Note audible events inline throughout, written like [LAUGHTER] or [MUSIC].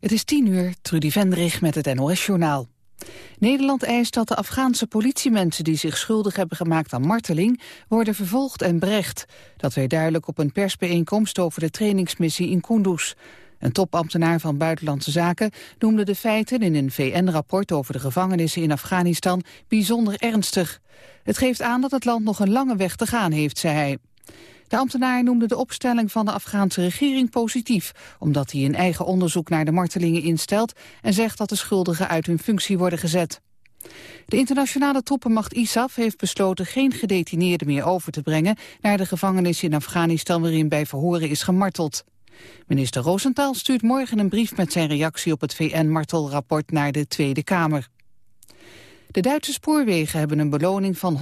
Het is tien uur, Trudy Vendrig met het NOS-journaal. Nederland eist dat de Afghaanse politiemensen die zich schuldig hebben gemaakt aan marteling worden vervolgd en berecht. Dat werd duidelijk op een persbijeenkomst over de trainingsmissie in Kunduz. Een topambtenaar van Buitenlandse Zaken noemde de feiten in een VN-rapport over de gevangenissen in Afghanistan bijzonder ernstig. Het geeft aan dat het land nog een lange weg te gaan heeft, zei hij. De ambtenaar noemde de opstelling van de Afghaanse regering positief, omdat hij een eigen onderzoek naar de martelingen instelt en zegt dat de schuldigen uit hun functie worden gezet. De internationale troepenmacht ISAF heeft besloten geen gedetineerden meer over te brengen naar de gevangenis in Afghanistan waarin bij verhoren is gemarteld. Minister Rosenthal stuurt morgen een brief met zijn reactie op het VN-martelrapport naar de Tweede Kamer. De Duitse spoorwegen hebben een beloning van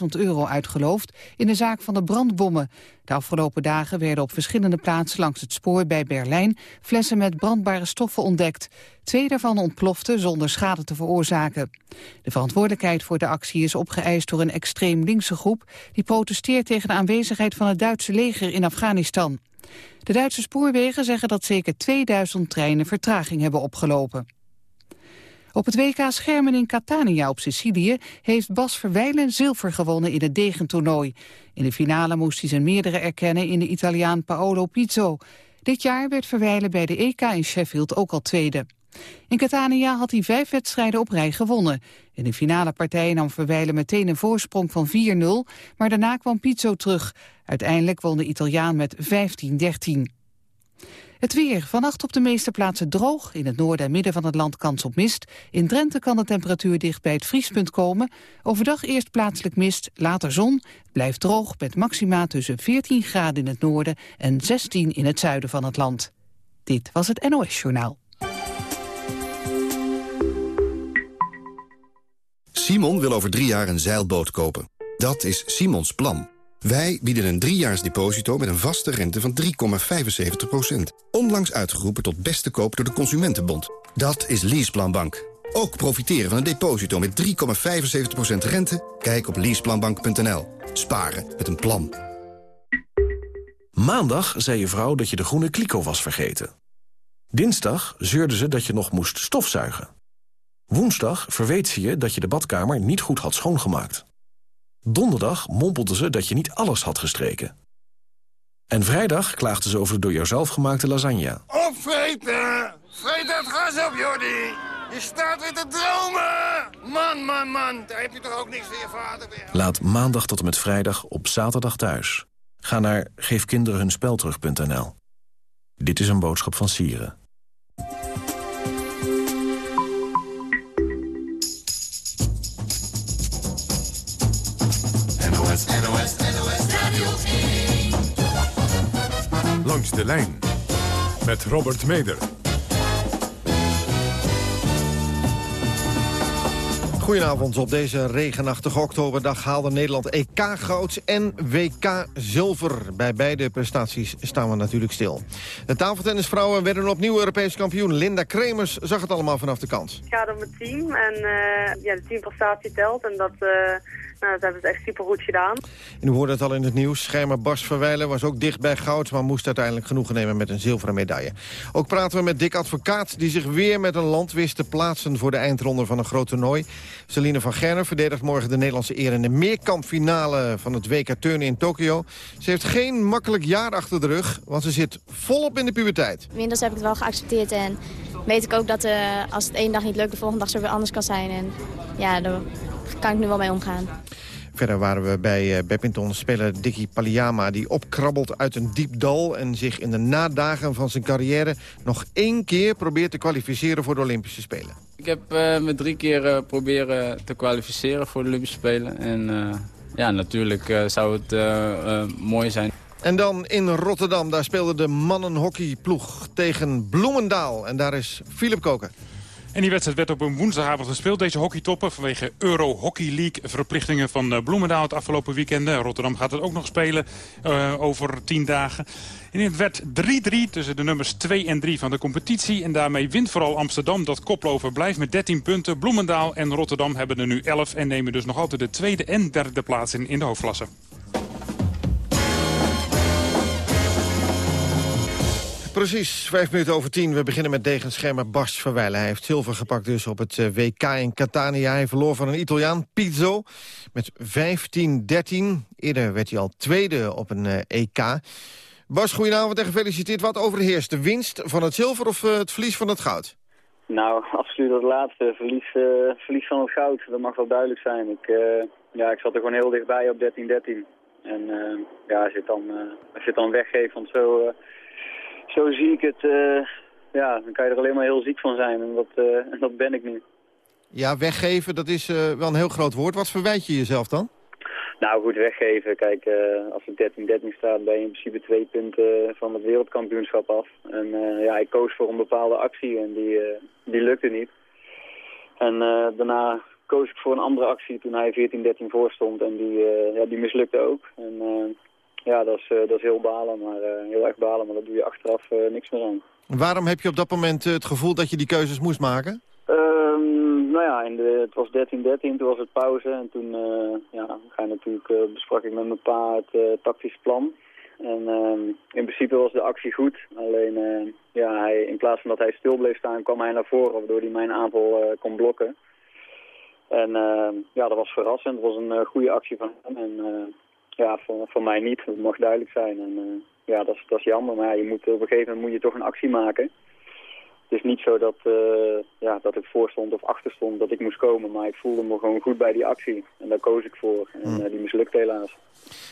100.000 euro uitgeloofd in de zaak van de brandbommen. De afgelopen dagen werden op verschillende plaatsen langs het spoor bij Berlijn flessen met brandbare stoffen ontdekt. Twee daarvan ontploften zonder schade te veroorzaken. De verantwoordelijkheid voor de actie is opgeëist door een extreem linkse groep die protesteert tegen de aanwezigheid van het Duitse leger in Afghanistan. De Duitse spoorwegen zeggen dat zeker 2000 treinen vertraging hebben opgelopen. Op het WK Schermen in Catania op Sicilië heeft Bas Verwijlen zilver gewonnen in het degentoernooi. In de finale moest hij zijn meerdere erkennen in de Italiaan Paolo Pizzo. Dit jaar werd Verwijlen bij de EK in Sheffield ook al tweede. In Catania had hij vijf wedstrijden op rij gewonnen. In de finale partij nam Verwijlen meteen een voorsprong van 4-0, maar daarna kwam Pizzo terug. Uiteindelijk won de Italiaan met 15-13. Het weer. Vannacht op de meeste plaatsen droog. In het noorden en midden van het land kans op mist. In Drenthe kan de temperatuur dicht bij het vriespunt komen. Overdag eerst plaatselijk mist, later zon. Blijft droog met maxima tussen 14 graden in het noorden en 16 in het zuiden van het land. Dit was het NOS Journaal. Simon wil over drie jaar een zeilboot kopen. Dat is Simons plan. Wij bieden een driejaars deposito met een vaste rente van 3,75%. Onlangs uitgeroepen tot beste koop door de Consumentenbond. Dat is Leaseplanbank. Ook profiteren van een deposito met 3,75% rente? Kijk op leaseplanbank.nl. Sparen met een plan. Maandag zei je vrouw dat je de groene kliko was vergeten. Dinsdag zeurde ze dat je nog moest stofzuigen. Woensdag verweet ze je dat je de badkamer niet goed had schoongemaakt. Donderdag mompelde ze dat je niet alles had gestreken. En vrijdag klaagde ze over de door jouzelf gemaakte lasagne. Opvreten! Vreet het gas op, Jordi! Je staat weer te dromen! Man, man, man, daar heb je toch ook niks voor je vader weer. Laat maandag tot en met vrijdag op zaterdag thuis. Ga naar geefkinderenhunspelterug.nl. Dit is een boodschap van Sieren. Langs de lijn met Robert Meder. Goedenavond. Op deze regenachtige oktoberdag haalde Nederland EK-goud en WK-zilver. Bij beide prestaties staan we natuurlijk stil. De tafeltennisvrouwen werden opnieuw Europees kampioen. Linda Kremers zag het allemaal vanaf de kant. Het gaat om het team en uh, ja, de teamprestatie telt. En dat... Uh nou, dat hebben ze echt supergoed gedaan. En u hoorde het al in het nieuws. Schermer Bas Verwijlen was ook dicht bij goud... maar moest uiteindelijk genoegen nemen met een zilveren medaille. Ook praten we met Dick Advocaat... die zich weer met een land wist te plaatsen... voor de eindronde van een groot toernooi. Celine van Gerner verdedigt morgen de Nederlandse eer... in de meerkampfinale van het WK Turnen in Tokio. Ze heeft geen makkelijk jaar achter de rug... want ze zit volop in de puberteit. Inmiddels heb ik het wel geaccepteerd... en weet ik ook dat uh, als het één dag niet lukt... de volgende dag zo weer anders kan zijn. En ja, kan ik nu wel mee omgaan. Verder waren we bij uh, badminton-speler Dicky Paliama... die opkrabbelt uit een diep dal en zich in de nadagen van zijn carrière... nog één keer probeert te kwalificeren voor de Olympische Spelen. Ik heb uh, me drie keer uh, proberen te kwalificeren voor de Olympische Spelen. En ja, natuurlijk zou het mooi zijn. En dan in Rotterdam, daar speelde de mannenhockeyploeg tegen Bloemendaal. En daar is Philip Koken. En die wedstrijd werd op een woensdagavond gespeeld. Deze hockeytoppen vanwege Euro Hockey League verplichtingen van eh, Bloemendaal het afgelopen weekend. Rotterdam gaat het ook nog spelen uh, over tien dagen. En het werd 3-3 tussen de nummers 2 en 3 van de competitie. En daarmee wint vooral Amsterdam dat koplover blijft met 13 punten. Bloemendaal en Rotterdam hebben er nu 11 en nemen dus nog altijd de tweede en derde plaats in, in de hoofdklasse. Precies, vijf minuten over tien. We beginnen met degenschermer Bas Verwijlen. Hij heeft zilver gepakt dus op het eh, WK in Catania. Hij verloor van een Italiaan, Pizzo, met 15-13. Eerder werd hij al tweede op een eh, EK. Bas, goedenavond en gefeliciteerd. Wat overheerst, de winst van het zilver of eh, het verlies van het goud? Nou, [LAUGHS] absoluut het laatste. Verlies, verlies van het goud, dat mag wel duidelijk zijn. Ik, ja, ik zat er gewoon heel dichtbij op 13-13. En ja, als je het dan, als dan weggeeft, want zo, zo zie ik het, eh, ja, dan kan je er alleen maar heel ziek van zijn. En dat, eh, [LAUGHS] dat ben ik nu. Ja, weggeven, dat is eh, wel een heel groot woord. Wat verwijt je jezelf dan? Nou, goed weggeven. Kijk, als het 13-13 staat, ben je in principe twee punten van het wereldkampioenschap af. En ja, ik koos voor een bepaalde actie en die, die lukte niet. En daarna koos ik voor een andere actie toen hij 14-13 voor stond en die, ja, die mislukte ook. En ja, dat is, eh, dat is heel balen, maar eh, heel erg balen, maar daar doe je achteraf eh, niks meer aan. Waarom heb je op dat moment het gevoel dat je die keuzes moest maken? Ehm, nou ja, in de, het was 13-13, toen was het pauze. En toen ja, ga je natuurlijk, eh, besprak ik met mijn pa het tactisch plan. En ehm, in principe was de actie goed. Alleen ja, hij, in plaats van dat hij stil bleef staan, kwam hij naar voren. Waardoor hij mijn aanval kon blokken. En ehm, ja, dat was verrassend. Het was een goede actie van hem. En ja, voor, voor mij niet. Dat mag duidelijk zijn. En eh, ja, dat is, dat is jammer. Maar ja, je moet, op een gegeven moment moet je toch een actie maken. Het is niet zo dat, eh, ja, dat ik voor stond of achter stond dat ik moest komen. Maar ik voelde me gewoon goed bij die actie. En daar koos ik voor. En eh, die mislukte helaas.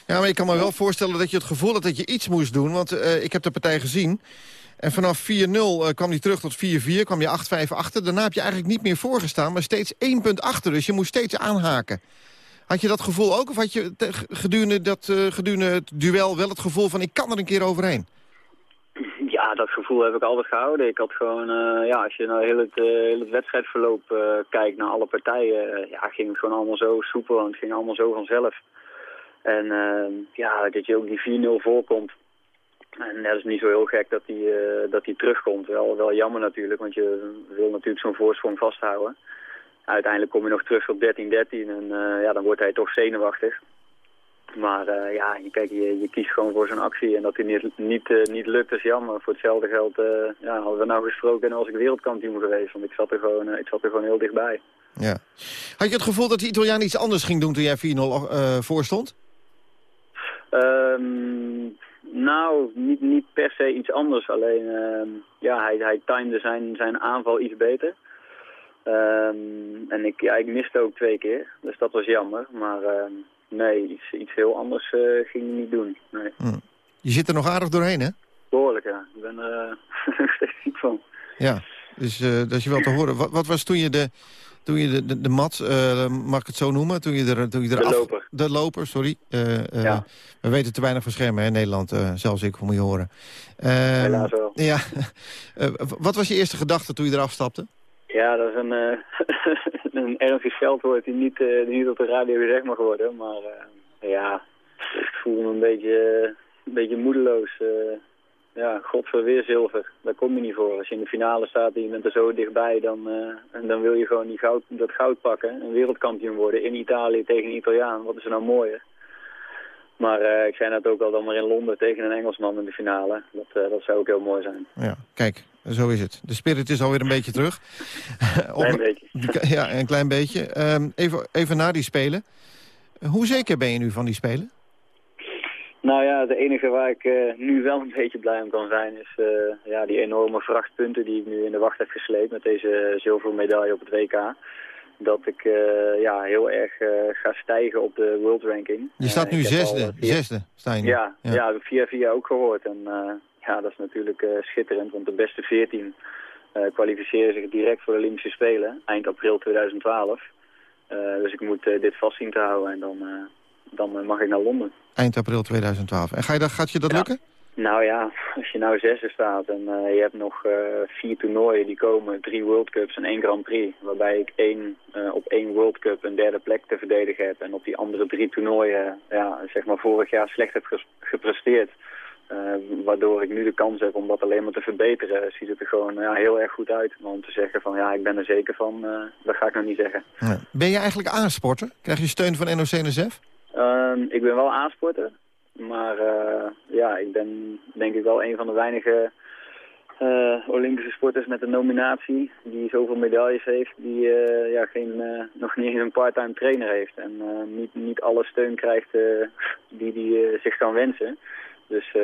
Ja, maar ik kan me wel voorstellen dat je het gevoel had dat je iets moest doen. Want ik heb de partij gezien. En vanaf 4-0 eh, kwam hij terug tot 4-4, kwam je 8-5 achter. Daarna heb je eigenlijk niet meer voorgestaan, maar steeds één punt achter. Dus je moest steeds aanhaken. Had je dat gevoel ook? Of had je gedurende, dat, eh, gedurende het duel wel het gevoel van... ik kan er een keer overheen? Ja, dat gevoel heb ik altijd gehouden. Ik had gewoon, eh, ja, als je naar heel het, eh, heel het wedstrijdverloop kijkt, naar alle partijen, ja, ging het gewoon allemaal zo soepel en het ging allemaal zo vanzelf. En eh, ja, dat je ook die 4-0 voorkomt. En dat is niet zo heel gek dat die, dat die terugkomt. Wel, wel jammer natuurlijk, want je wil natuurlijk zo'n voorsprong vasthouden. Uiteindelijk kom je nog terug op 13-13 en eh, ja, dan wordt hij toch zenuwachtig. Maar eh, ja, je, kijk, je, je kiest gewoon voor zo'n actie en dat die niet, niet, eh, niet lukt is jammer. Voor hetzelfde geld ja, hadden we nou gesproken en als ik wereldkampioen geweest, want ik zat er gewoon, ik zat er gewoon heel dichtbij. Ja. Had je het gevoel dat de Italiaan iets anders ging doen toen jij 4-0 eh, voor stond? Ehm, nou, niet, niet per se iets anders. Alleen, ehm, ja, hij, hij timde zijn, zijn aanval iets beter. Ehm, en ik, ja, ik miste ook twee keer, dus dat was jammer. Maar ehm, nee, iets, iets heel anders eh, ging hij niet doen. Nee. Je zit er nog aardig doorheen, hè? Behoorlijk, ja. Ik ben er eh, [LAUGHS] steeds ziek van. Ja, dus eh, dat is je wel te horen. Wat, wat was toen je de, toen je de, de, de mat, mag ik het zo noemen? Toen je er, toen je er De af- loper. De loper, sorry. Ja. We weten te weinig van schermen hè, in Nederland, zelfs ik, moet je horen. Helaas wel. Ja. [LAUGHS] Wat was je eerste gedachte toen je eraf stapte? Ja, dat is een, eh [LAUGHS] een ernstig scheldwoord die niet, eh, die niet op de radio gezegd mag worden. Maar eh, ja, ik voel me een beetje, een beetje moedeloos. ja, god voor weer zilver. Daar kom je niet voor. Als je in de finale staat en je bent er zo dichtbij, dan, en dan wil je gewoon die goud, dat goud pakken. En wereldkampioen worden in Italië tegen een Italiaan. Wat is er nou mooier? Maar ik zei net ook al dan maar in Londen tegen een Engelsman in de finale. Dat, dat zou ook heel mooi zijn. Ja, kijk, zo is het. De spirit is alweer een beetje terug. [LAUGHS] Klein beetje. [LAUGHS] Ja, een klein beetje. Ehm, even, even na die Spelen. Hoe zeker ben je nu van die Spelen? Nou ja, de enige waar ik eh, nu wel een beetje blij om kan zijn is eh, ja, die enorme vrachtpunten die ik nu in de wacht heb gesleept met deze zilveren medaille op het WK. Dat ik eh, ja, heel erg ga stijgen op de world ranking. Je staat nu heb al, zesde. via- Zesde sta je nu. Ja, ja. ik via via ook gehoord. En ja, dat is natuurlijk eh, schitterend, want de beste 14 eh, kwalificeren zich direct voor de Olympische Spelen, eind april 2012. Eh, dus ik moet dit vast zien te houden en dan, dan mag ik naar Londen. Eind april 2012. En ga je dat, gaat je dat lukken? Nou ja, als je nou zesde staat en je hebt nog vier toernooien die komen, drie World Cups en één Grand Prix. Waarbij ik één, op één World Cup een derde plek te verdedigen heb. En op die andere drie toernooien, ja, zeg maar vorig jaar slecht heb gepresteerd. Eh, waardoor ik nu de kans heb om dat alleen maar te verbeteren, ziet het er gewoon ja, heel erg goed uit. Maar om te zeggen van ja, ik ben er zeker van, eh, dat ga ik nog niet zeggen. Ja. Ben je eigenlijk aansporter? Krijg je steun van NOC-NSF? Ehm, ik ben wel aansporter, maar eh, ja, ik ben denk ik wel een van de weinige Olympische sporters met een nominatie die zoveel medailles heeft, die ja, geen, nog niet eens een part-time trainer heeft. En niet, niet alle steun krijgt die hij zich kan wensen. Dus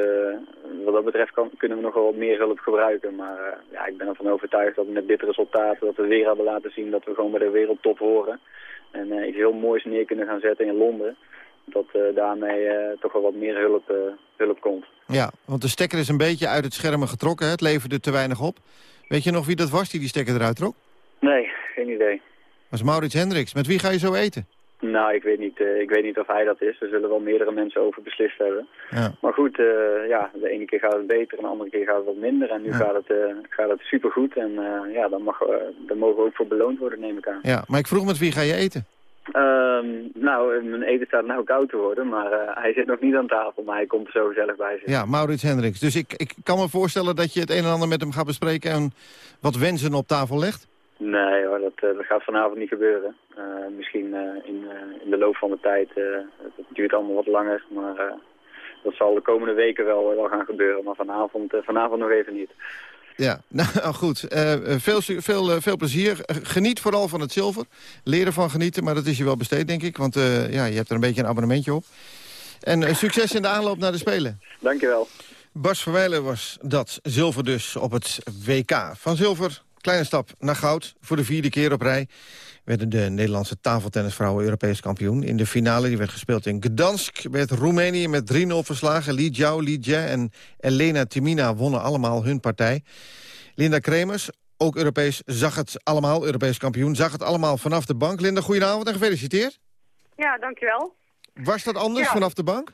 wat dat betreft kan, kunnen we nog wel wat meer hulp gebruiken. Maar ja, ik ben ervan overtuigd dat we met dit resultaat, dat we weer hebben laten zien dat we gewoon bij de wereldtop horen. En iets heel moois neer kunnen gaan zetten in Londen dat uh, daarmee uh, toch wel wat meer hulp, uh, hulp komt. Ja, want de stekker is een beetje uit het schermen getrokken. Hè? Het leverde te weinig op. Weet je nog wie dat was die die stekker eruit trok? Nee, geen idee. Dat was Maurits Hendricks. Met wie ga je zo eten? Nou, ik weet niet, ik weet niet of hij dat is. Er zullen wel meerdere mensen over beslist hebben. Ja. Maar goed, ja, de ene keer gaat het beter en de andere keer gaat het wat minder. En nu Ja. gaat, het, gaat het supergoed. En ja, dan, mag, dan mogen we ook voor beloond worden, neem ik aan. Ja, maar ik vroeg met wie ga je eten? Ehm, nou, mijn eten staat nou koud te worden, maar eh, hij zit nog niet aan tafel, maar hij komt er zo gezellig bij zitten. Ja, Maurits Hendricks. Dus ik, ik kan me voorstellen dat je het een en ander met hem gaat bespreken... en wat wensen op tafel legt? Nee hoor, dat, eh, dat gaat vanavond niet gebeuren. Eh, misschien eh, in, in de loop van de tijd, het duurt allemaal wat langer, maar dat zal de komende weken wel, wel gaan gebeuren. Maar vanavond, vanavond nog even niet. Ja, [LAUGHS] nou goed. Veel, veel, veel plezier. Geniet vooral van het zilver. Leren van genieten, maar dat is je wel besteed, denk ik. Want ja, je hebt er een beetje een abonnementje op. En succes in de aanloop naar de Spelen. Dankjewel. Bas Verwijlen was dat. Zilver dus op het WK. Van zilver, kleine stap naar goud. Voor de vierde keer op rij werden de Nederlandse tafeltennisvrouwen Europees kampioen. In de finale, die werd gespeeld in Gdansk, werd Roemenië met 3-0 verslagen. Li Jiao, Li Jie en Elena Timina wonnen allemaal hun partij. Linda Kremers, ook Europees, zag het allemaal, Europees kampioen, zag het allemaal vanaf de bank. Linda, goedenavond en gefeliciteerd. Ja, dankjewel. Was dat anders Ja. vanaf de bank?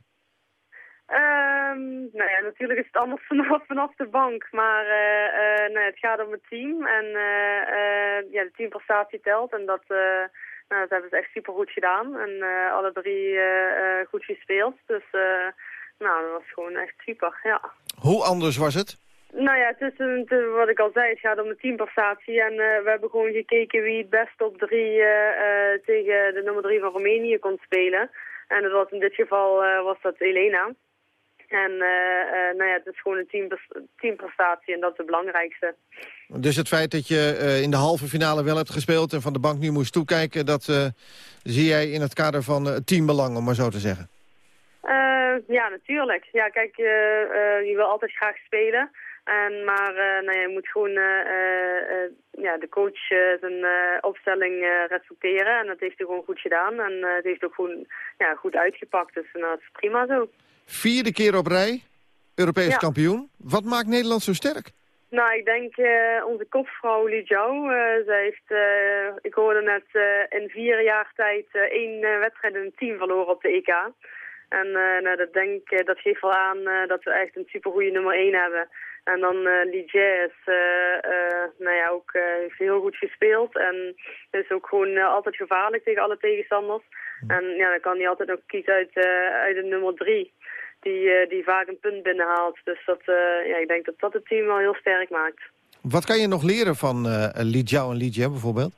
Ehm, nou ja, natuurlijk is het anders [LAUGHS] vanaf, vanaf de bank. Maar eh, eh, ja, het gaat om het team. En eh, ja, de teamprestatie telt. En dat, nou, dat hebben ze echt super goed gedaan. En alle drie goed gespeeld. Dus eh, nou, dat was gewoon echt super, ja. Hoe anders was het? Nou ja, het is een, wat ik al zei, het gaat om de teamprestatie. En we hebben gewoon gekeken wie het best op drie eh, tegen de nummer drie van Roemenië kon spelen. En dat was in dit geval was dat Elena. En eh, eh, nou ja, het is gewoon een teampres- teamprestatie en dat is het belangrijkste. Dus het feit dat je eh, in de halve finale wel hebt gespeeld... en van de bank nu moest toekijken... dat zie jij in het kader van eh, teambelang, om maar zo te zeggen. Ja, natuurlijk. Ja, kijk, je wil altijd graag spelen. En, maar nou ja, je moet gewoon ja, de coach zijn opstelling respecteren. En dat heeft hij gewoon goed gedaan. En het heeft ook gewoon ja, goed uitgepakt. Dus nou, het is prima zo. Vierde keer op rij, Europees Ja. kampioen. Wat maakt Nederland zo sterk? Nou, ik denk eh, onze kopvrouw Li Jiao. eh, zij heeft, eh, ik hoorde net, in vier jaar tijd één wedstrijd in een team verloren op de EK. En eh, nou, dat, denk, ik, dat geeft wel aan eh, dat we echt een supergoeie nummer één hebben. En dan eh is eh, eh, nou ja, ook eh, heeft heel goed gespeeld. En is ook gewoon eh, altijd gevaarlijk tegen alle tegenstanders. En ja, dan kan hij altijd ook kiezen uit, eh, uit de nummer drie. Die, eh, die vaak een punt binnenhaalt. Dus dat, eh, ja, ik denk dat dat het team wel heel sterk maakt. Wat kan je nog leren van eh Li Jiao en Li Jie bijvoorbeeld?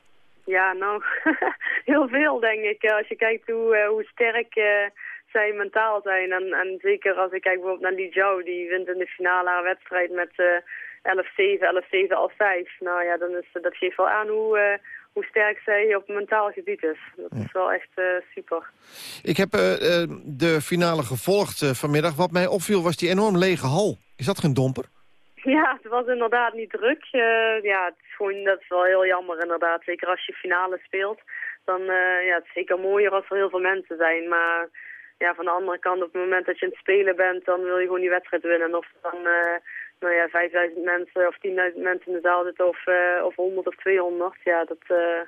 Ja, nou, [LAUGHS] heel veel denk ik. Eh, Als je kijkt hoe, eh, hoe sterk eh, zij mentaal zijn. En, en zeker als ik kijk bijvoorbeeld naar Li Jiao, die wint in de finale haar wedstrijd met eh 11-7, 11-7, al 5. Nou ja, dan is, dat geeft wel aan hoe, eh, hoe sterk zij op mentaal gebied is. Dat is wel echt eh, super. Ik heb eh, de finale gevolgd vanmiddag. Wat mij opviel was die enorm lege hal. Is dat geen domper? Ja, het was inderdaad niet druk. Ja, het is gewoon, dat is wel heel jammer inderdaad. Zeker als je finale speelt. Dan uh, ja, het is zeker mooier als er heel veel mensen zijn. Maar ja, van de andere kant, op het moment dat je aan het spelen bent, dan wil je gewoon die wedstrijd winnen. En of er dan uh, nou ja, 5000 mensen of 10.000 mensen in de zaal zitten of, uh, of 100 of 200. Ja, dat,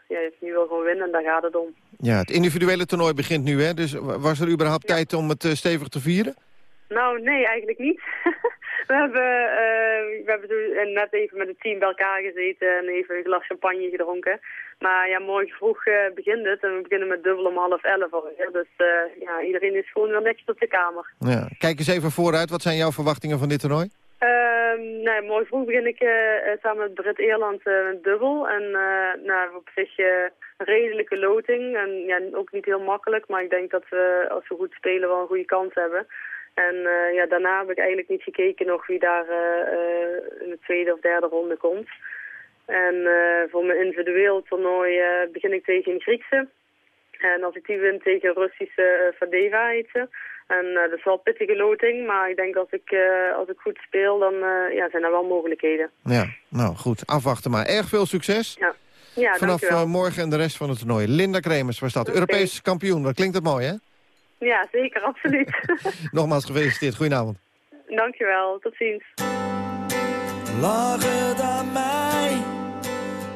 ja, je wil gewoon winnen en daar gaat het om. Ja, het individuele toernooi begint nu, hè? Dus was er überhaupt ja. tijd om het stevig te vieren? Nou, nee, eigenlijk niet. [LAUGHS] we hebben, uh, we hebben zo net even met het team bij elkaar gezeten en even een glas champagne gedronken. Maar ja, morgen vroeg uh, begint het en we beginnen met dubbel om half elf alweer. Dus uh, ja, iedereen is gewoon weer netjes op de kamer. Ja. Kijk eens even vooruit. Wat zijn jouw verwachtingen van dit toernooi? Uh, nou, morgen vroeg begin ik samen met Brit Eerland dubbel. En nou, op zich een redelijke loting. En ja, ook niet heel makkelijk. Maar ik denk dat we, als we goed spelen, wel een goede kans hebben. En uh, ja, daarna heb ik eigenlijk niet gekeken nog wie daar in de tweede of derde ronde komt. En voor mijn individueel toernooi begin ik tegen een Griekse. En als ik die win tegen een Russische Fadeva heet ze. En dat is wel een pittige loting, maar ik denk als ik, als ik goed speel, dan ja, zijn er wel mogelijkheden. Ja, nou goed, afwachten maar. Erg veel succes. Ja. Ja, Vanaf morgen en de rest van het toernooi. Linda Kremers was dat, okay. Europees kampioen. Dat klinkt het mooi, hè? Ja, zeker, absoluut. [LAUGHS] Nogmaals gefeliciteerd, goedenavond. Dankjewel, tot ziens. Lachen aan mij,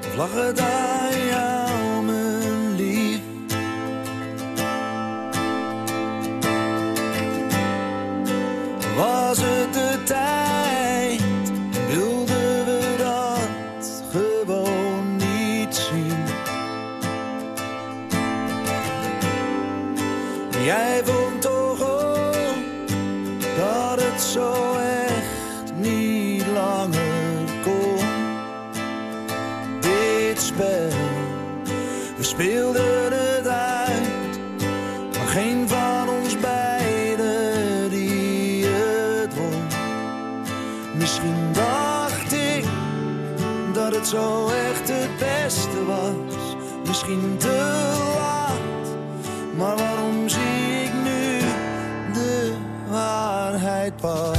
vlaggen aan jou, mijn lief. Was het speelden het uit, maar geen van ons beiden die het won. Misschien dacht ik dat het zo echt het beste was, misschien te laat, maar waarom zie ik nu de waarheid pas?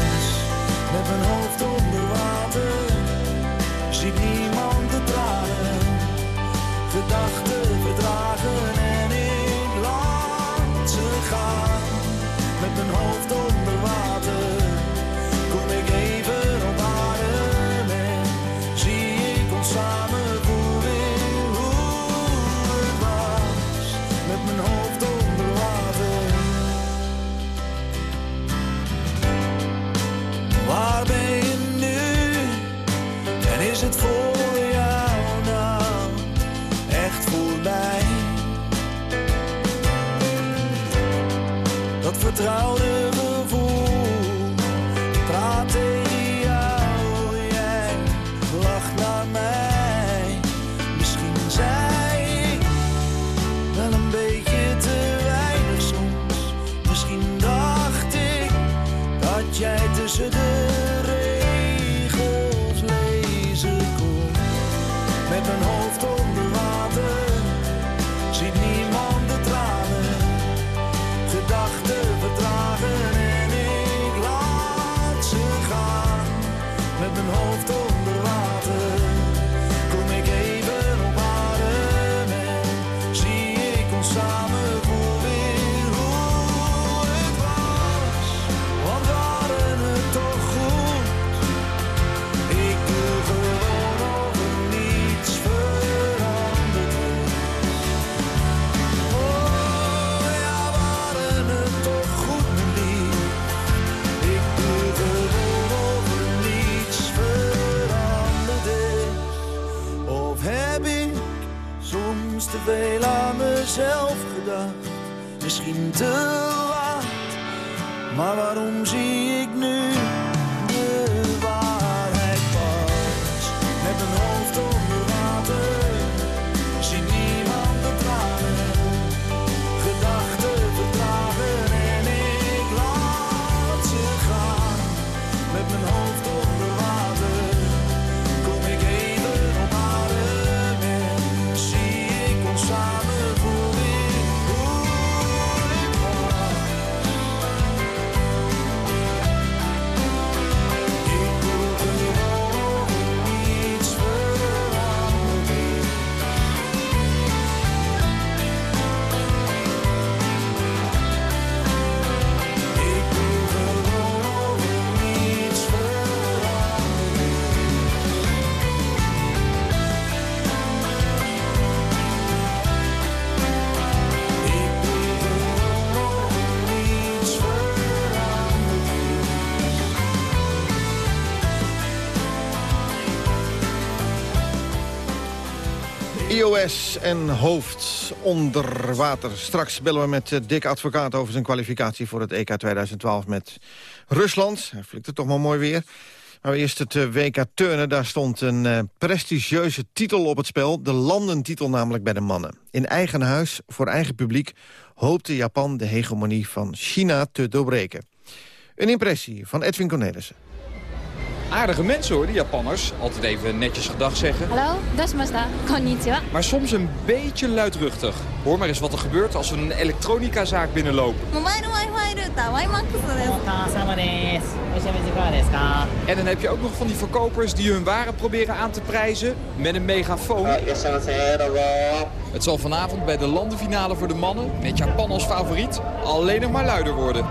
En hoofd onder water. Straks bellen we met eh, Dick Advocaat over zijn kwalificatie voor het EK 2012 met Rusland. Hij flikt toch maar mooi weer. Maar eerst het eh, WK Turnen. Daar stond een eh, prestigieuze titel op het spel. De landentitel namelijk bij de mannen. In eigen huis, voor eigen publiek, hoopte Japan de hegemonie van China te doorbreken. Een impressie van Edwin Cornelissen. Aardige mensen hoor, die Japanners. Altijd even netjes gedag zeggen. Hallo, dashimashita. Konnichiwa. Maar soms een beetje luidruchtig. Hoor maar eens wat er gebeurt als we een elektronicazaak binnenlopen. Mobile wifi router, Wimax En dan heb je ook nog van die verkopers die hun waren proberen aan te prijzen met een megafoon. Het zal vanavond bij de landenfinale voor de mannen, met Japan als favoriet, alleen nog maar luider worden.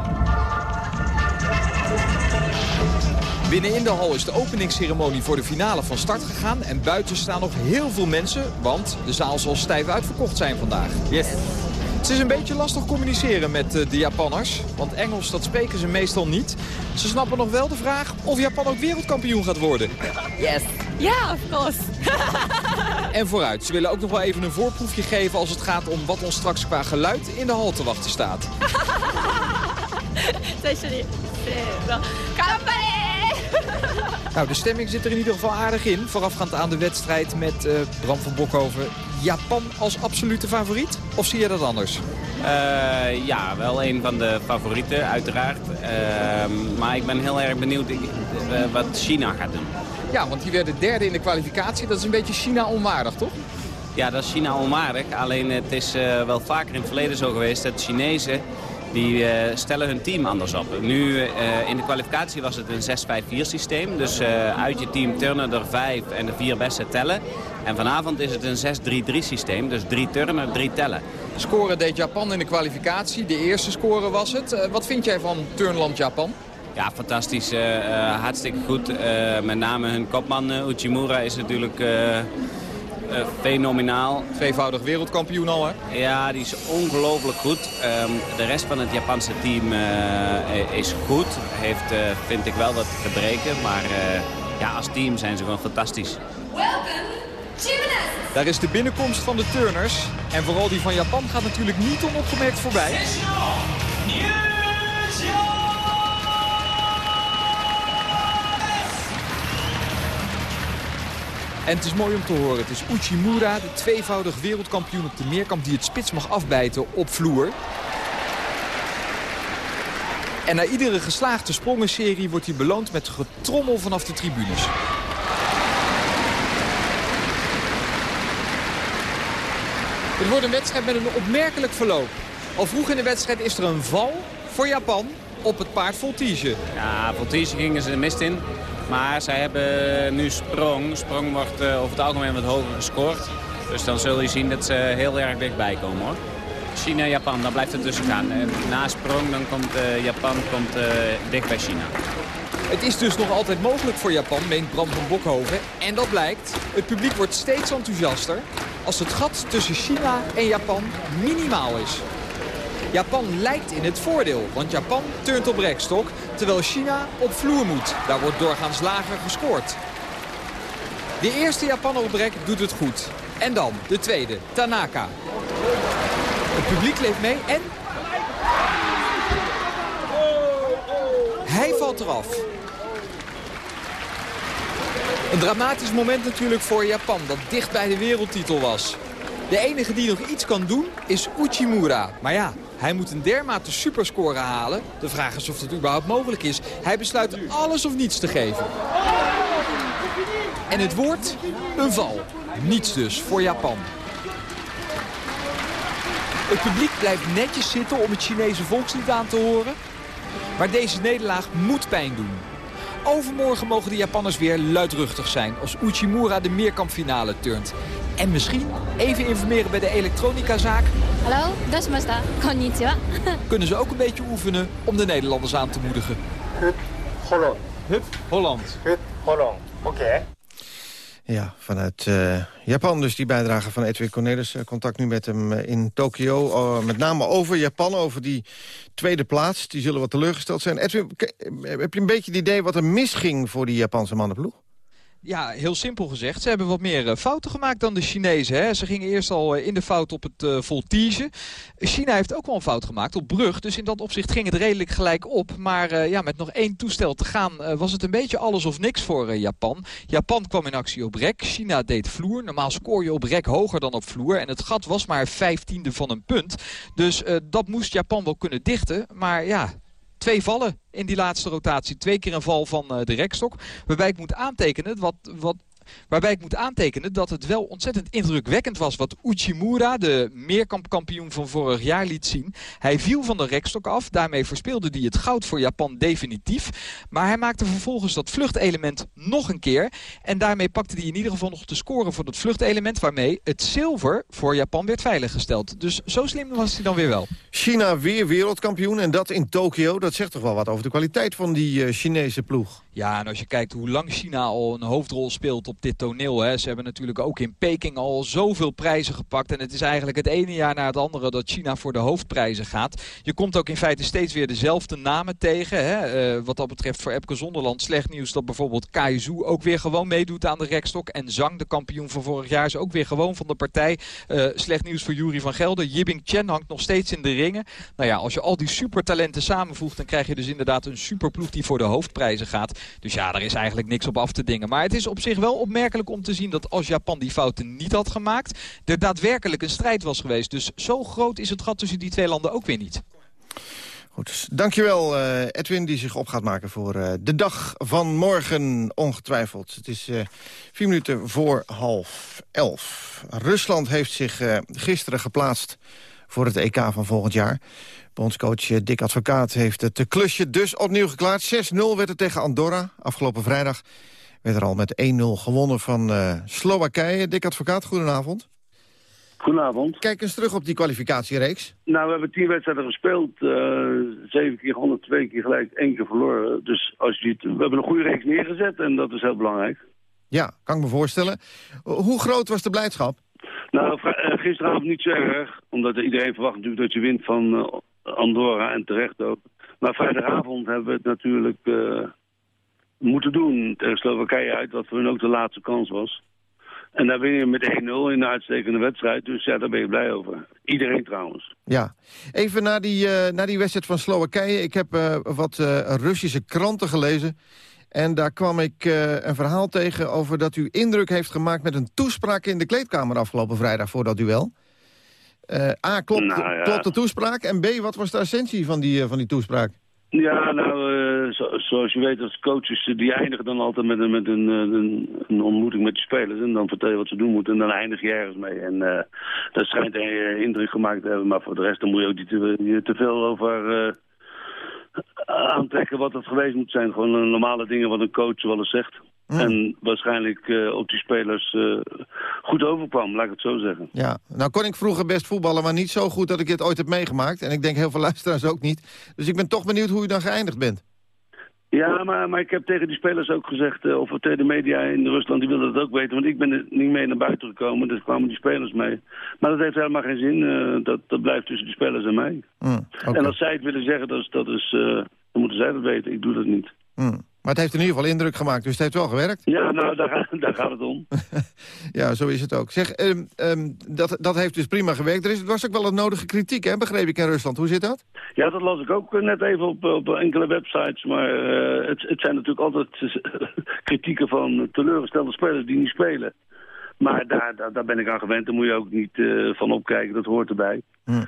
Binnen in de hal is de openingsceremonie voor de finale van start gegaan. En buiten staan nog heel veel mensen, want de zaal zal stijf uitverkocht zijn vandaag. Yes. Het is een beetje lastig communiceren met eh, de Japanners. Want Engels, dat spreken ze meestal niet. Ze snappen nog wel de vraag of Japan ook wereldkampioen gaat worden. Yes. Ja, of course. [LAUGHS] En vooruit, ze willen ook nog wel even een voorproefje geven als het gaat om wat ons straks qua geluid in de hal te wachten staat. [LAUGHS] 最初にせーの頑張れ [LAUGHS] Nou, de stemming zit er in ieder geval aardig in. Voorafgaand aan de wedstrijd met eh, Bram van Bokhoven. Japan als absolute favoriet? Of zie je dat anders? Eh, ja, wel een van de favorieten, uiteraard. Ehm, maar ik ben heel erg benieuwd eh, wat China gaat doen. Ja, want die werden derde in de kwalificatie. Dat is een beetje China onwaardig, toch? Ja, dat is China onwaardig. Alleen het is wel vaker in het verleden zo geweest dat Chinezen... die eh, stellen hun team anders op. Nu, eh, in de kwalificatie was het een 6-5-4 systeem. Dus eh, uit je team turnen er vijf en de vier beste tellen. En vanavond is het een 6-3-3 systeem. Dus drie turnen, drie tellen. Score deed Japan in de kwalificatie. De eerste score was het. Wat vind jij van turnland Japan? Ja, fantastisch. hartstikke goed. Met name hun kopman Uchimura is natuurlijk eh, fenomenaal. Tweevoudig wereldkampioen al, hè? Ja, die is ongelooflijk goed. Ehm, de rest van het Japanse team eh, is goed. Heeft, eh, vind ik wel wat gebreken. Maar eh, ja, als team zijn ze gewoon fantastisch. Daar is de binnenkomst van de turners. En vooral die van Japan gaat natuurlijk niet onopgemerkt voorbij. En het is mooi om te horen. Het is Uchimura, de tweevoudig wereldkampioen op de meerkamp... die het spits mag afbijten op vloer. En na iedere geslaagde sprongenserie wordt hij beloond met getrommel vanaf de tribunes. Het wordt een wedstrijd met een opmerkelijk verloop. Al vroeg in de wedstrijd is er een val voor Japan op het paard Voltige. Ja, Voltige gingen ze de mist in. Maar zij hebben nu sprong. Sprong wordt eh, over het algemeen wat hoger gescoord. Dus dan zul je zien dat ze heel erg dichtbij komen hoor. China Japan, dan blijft het tussen gaan. Na sprong dan komt eh, Japan komt, eh, dicht bij China. Het is dus nog altijd mogelijk voor Japan, meent Bram van Bokhoven. En dat blijkt, het publiek wordt steeds enthousiaster als het gat tussen China en Japan minimaal is. Japan lijkt in het voordeel, want Japan turnt op rekstok, terwijl China op vloer moet. Daar wordt doorgaans lager gescoord. De eerste Japaner op rek doet het goed. En dan de tweede, Tanaka. Het publiek leeft mee en... Hij valt eraf. Een dramatisch moment natuurlijk voor Japan, dat dicht bij de wereldtitel was. De enige die nog iets kan doen is Uchimura. Maar ja, hij moet een dermate superscore halen. De vraag is of dat überhaupt mogelijk is. Hij besluit alles of niets te geven. En het wordt een val. Niets dus voor Japan. Het publiek blijft netjes zitten om het Chinese volkslied aan te horen. Maar deze nederlaag moet pijn doen. Overmorgen mogen de Japanners weer luidruchtig zijn als Uchimura de meerkampfinale turnt. En misschien even informeren bij de elektronicazaak. Hallo, dashimashita. Konnichiwa. [LAUGHS] Kunnen ze ook een beetje oefenen om de Nederlanders aan te moedigen. Holland. Hup, Holland. Holland. Oké. Ja, vanuit eh, Japan dus die bijdrage van Edwin Cornelis. Eh, Contact nu met hem eh, in Tokio. Oh, met name over Japan, over die tweede plaats. Die zullen wat teleurgesteld zijn. Edwin, heb je een beetje het idee wat er misging voor die Japanse mannenploeg? Ja, heel simpel gezegd. Ze hebben wat meer eh, fouten gemaakt dan de Chinezen. Hè? Ze gingen eerst al eh, in de fout op het eh, voltige. China heeft ook wel een fout gemaakt op brug. Dus in dat opzicht ging het redelijk gelijk op. Maar ja, met nog één toestel te gaan was het een beetje alles of niks voor Japan. Japan kwam in actie op rek. China deed vloer. Normaal scoor je op rek hoger dan op vloer. En het gat was maar vijftiende van een punt. Dus dat moest Japan wel kunnen dichten. Maar ja, twee vallen in die laatste rotatie. Twee keer een val van de rekstok. Waarbij ik moet aantekenen, wat, wat Waarbij ik moet aantekenen dat het wel ontzettend indrukwekkend was wat Uchimura, de meerkampkampioen van vorig jaar, liet zien. Hij viel van de rekstok af. Daarmee verspeelde hij het goud voor Japan definitief. Maar hij maakte vervolgens dat vluchtelement nog een keer. En daarmee pakte hij in ieder geval nog de score voor dat vluchtelement... waarmee het zilver voor Japan werd veiliggesteld. Dus zo slim was hij dan weer wel. China weer wereldkampioen en dat in Tokio. Dat zegt toch wel wat over de kwaliteit van die uh, Chinese ploeg? Ja, en als je kijkt hoe lang China al een hoofdrol speelt op dit toneel. Hè. Ze hebben natuurlijk ook in Peking al zoveel prijzen gepakt. En het is eigenlijk het ene jaar na het andere dat China voor de hoofdprijzen gaat. Je komt ook in feite steeds weer dezelfde namen tegen. Hè. Uh, wat dat betreft voor Epke Zonderland slecht nieuws dat bijvoorbeeld Kaizu ook weer gewoon meedoet aan de rekstok. En Zhang, de kampioen van vorig jaar, is ook weer gewoon van de partij. Uh, slecht nieuws voor Jury van Gelder. Yibing Chen hangt nog steeds in de ringen. Nou ja, als je al die supertalenten samenvoegt, dan krijg je dus inderdaad een superploeg die voor de hoofdprijzen gaat. Dus ja, daar is eigenlijk niks op af te dingen. Maar het is op zich wel opmerkelijk om te zien dat als Japan die fouten niet had gemaakt... er daadwerkelijk een strijd was geweest. Dus zo groot is het gat tussen die twee landen ook weer niet. Goed, dankjewel uh, Edwin die zich op gaat maken voor uh, de dag van morgen, ongetwijfeld. Het is uh, vier minuten voor half elf. Rusland heeft zich gisteren geplaatst voor het EK van volgend jaar. Bondscoach eh, Dick Advocaat heeft het klusje dus opnieuw geklaard. 6-0 werd het tegen Andorra. Afgelopen vrijdag werd er al met 1-0 gewonnen van uh, Slowakije. Dick Advocaat, goedenavond. Goedenavond. Kijk eens terug op die kwalificatiereeks. Nou, we hebben tien wedstrijden gespeeld. Uh, zeven keer gewonnen, twee keer gelijk, één keer verloren. Dus als je het, we hebben een goede reeks neergezet en dat is heel belangrijk. Ja, kan ik me voorstellen. Hoe groot was de blijdschap? Nou, gisteravond niet zo erg. Omdat iedereen verwacht natuurlijk dat je wint van Andorra en terecht ook. Maar vrijdagavond hebben we het natuurlijk uh, moeten doen tegen Slowakije uit, wat voor hun ook de laatste kans was. En daar win je met 1-0 in een uitstekende wedstrijd. Dus ja, daar ben je blij over. Iedereen trouwens. Ja. Even naar die, uh, naar die wedstrijd van Slowakije. Ik heb uh, wat Russische kranten gelezen. En daar kwam ik een verhaal tegen over dat u indruk heeft gemaakt... met een toespraak in de kleedkamer afgelopen vrijdag voor dat duel. A, klopt, nou, klopt de toespraak? En B, wat was de essentie van die, van die toespraak? Ja, nou, zo, zoals je weet, als coaches, die eindigen dan altijd met, een, met een, een, een, ontmoeting met de spelers. En dan vertel je wat ze doen moeten en dan eindig je ergens mee. En dat schijnt een indruk gemaakt te hebben, maar voor de rest dan moet je ook niet te, te veel over aantrekken wat het geweest moet zijn. Gewoon normale dingen wat een coach wel eens zegt. Mm. En waarschijnlijk uh, op die spelers uh, goed overkwam, laat ik het zo zeggen. Ja, nou kon ik vroeger best voetballen, maar niet zo goed dat ik dit ooit heb meegemaakt. En ik denk heel veel luisteraars ook niet. Dus ik ben toch benieuwd hoe u dan geëindigd bent. Ja, maar, maar ik heb tegen die spelers ook gezegd, uh, of tegen de media in Rusland, die wilden dat ook weten. Want ik ben er niet mee naar buiten gekomen, dus kwamen die spelers mee. Maar dat heeft helemaal geen zin, dat, dat blijft tussen die spelers en mij. Mm, okay. En als zij het willen zeggen, dat is, dat is, dan moeten zij dat weten. Ik doe dat niet. Mm. Maar het heeft in ieder geval indruk gemaakt, dus het heeft wel gewerkt. Ja, nou, daar, daar gaat het om. [LAUGHS] ja, zo is het ook. Zeg, um, um, dat, dat heeft dus prima gewerkt. Er is, was ook wel een nodige kritiek, hè, begreep ik, in Rusland. Hoe zit dat? Ja, dat las ik ook net even op, op enkele websites. Maar uh, het, het zijn natuurlijk altijd [LAUGHS] kritieken van teleurgestelde spelers die niet spelen. Maar daar, daar, daar, ben ik aan gewend. Daar moet je ook niet uh, van opkijken. Dat hoort erbij. Hm.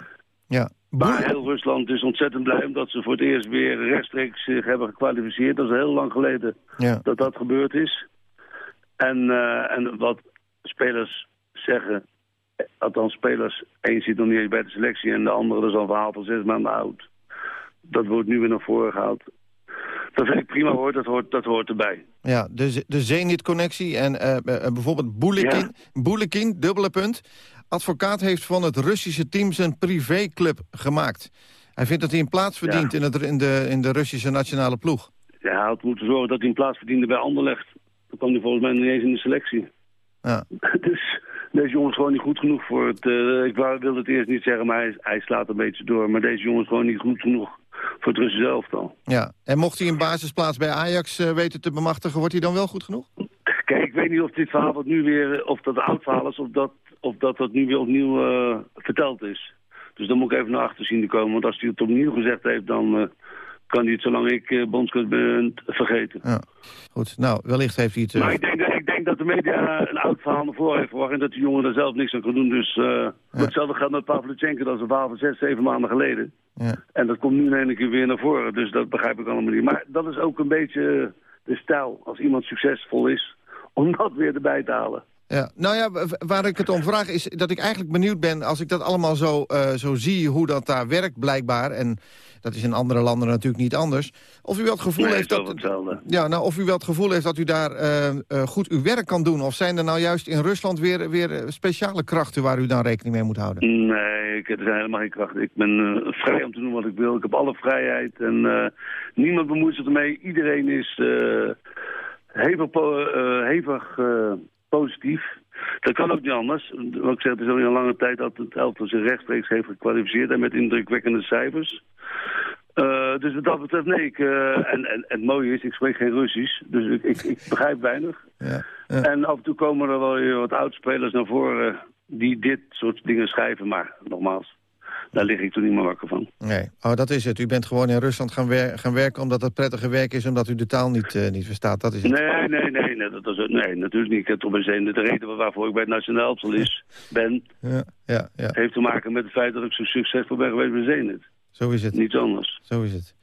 Ja. Maar heel Rusland is ontzettend blij omdat ze voor het eerst weer rechtstreeks zich hebben gekwalificeerd. Dat is heel lang geleden ja. dat dat gebeurd is. En, uh, en wat spelers zeggen, althans spelers, één zit nog niet eens bij de selectie en de andere is al een verhaal van zes maanden oud. Dat wordt nu weer naar voren gehaald. Dat vind ik prima hoor, dat hoort, dat hoort erbij. Ja, de, de Zenit-connectie en uh, uh, bijvoorbeeld Boulekin, ja. Dubbele punt advocaat heeft van het Russische team zijn privéclub gemaakt. Hij vindt dat hij een plaats verdient in, het, in, de, in de Russische nationale ploeg. Ja, hij had moeten zorgen dat hij een plaats verdiende bij Anderlecht. Dan kwam hij volgens mij niet eens in de selectie. Ja. [LAUGHS] dus deze jongen is gewoon niet goed genoeg voor het... Uh, ik wilde het eerst niet zeggen, maar hij, hij, slaat een beetje door. Maar deze jongen is gewoon niet goed genoeg voor het Russische elftal. Ja, en mocht hij een basisplaats bij Ajax uh, weten te bemachtigen, wordt hij dan wel goed genoeg? Ik weet niet of dit verhaal wat nu weer, of dat een oud verhaal is, of dat of dat dat nu weer opnieuw uh, verteld is. Dus dan moet ik even naar achter zien te komen. Want als hij het opnieuw gezegd heeft, dan, uh, kan hij het zolang ik uh, bondscoach ben vergeten. Ja. Goed, nou, wellicht heeft hij het... Maar ik denk, dat, ik denk dat de media een oud verhaal naar voren heeft verwacht... en dat de jongen er zelf niks aan kan doen. Dus uh, hetzelfde geldt met Pavlyuchenko, dat is een verhaal van zes, zeven maanden geleden. Ja. En dat komt nu in keer weer naar voren, dus dat begrijp ik allemaal niet. Maar dat is ook een beetje de stijl, als iemand succesvol is, om dat weer erbij te halen. Ja, nou ja, waar ik het om vraag is dat ik eigenlijk benieuwd ben... als ik dat allemaal zo, uh, zo zie, hoe dat daar werkt blijkbaar... en dat is in andere landen natuurlijk niet anders... of u wel het gevoel nee, heeft dat... Hetzelfde. Ja, nou, of u wel het gevoel heeft dat u daar uh, uh, goed uw werk kan doen... of zijn er nou juist in Rusland weer, weer speciale krachten... waar u dan rekening mee moet houden? Nee, ik, er zijn helemaal geen krachten. Ik ben vrij om te doen wat ik wil. Ik heb alle vrijheid en niemand bemoeit zich ermee. Iedereen is hevig... hevig positief. Dat kan ook niet anders. Wat ik zeg, het is al een lange tijd dat het elftal zich rechtstreeks heeft gekwalificeerd en met indrukwekkende cijfers. Uh, dus wat dat betreft, nee. Ik, uh, en, en, het mooie is, ik spreek geen Russisch, dus ik, ik, ik begrijp weinig. Ja, ja. En af en toe komen er wel weer wat oudspelers naar voren die dit soort dingen schrijven. Maar nogmaals, daar lig ik toen niet meer wakker van. Nee, oh, dat is het. U bent gewoon in Rusland gaan, wer gaan werken omdat het prettige werk is... omdat u de taal niet, uh, niet verstaat. Dat is het. Nee, nee, nee, nee, dat is, nee natuurlijk niet. Ik heb toch bezien de reden waarvoor ik bij het Nationaal Elftal is, ben... Ja, ja, ja. heeft te maken met het feit dat ik zo succesvol ben geweest bij Zenit. Zo is het. Niets anders. Zo is het.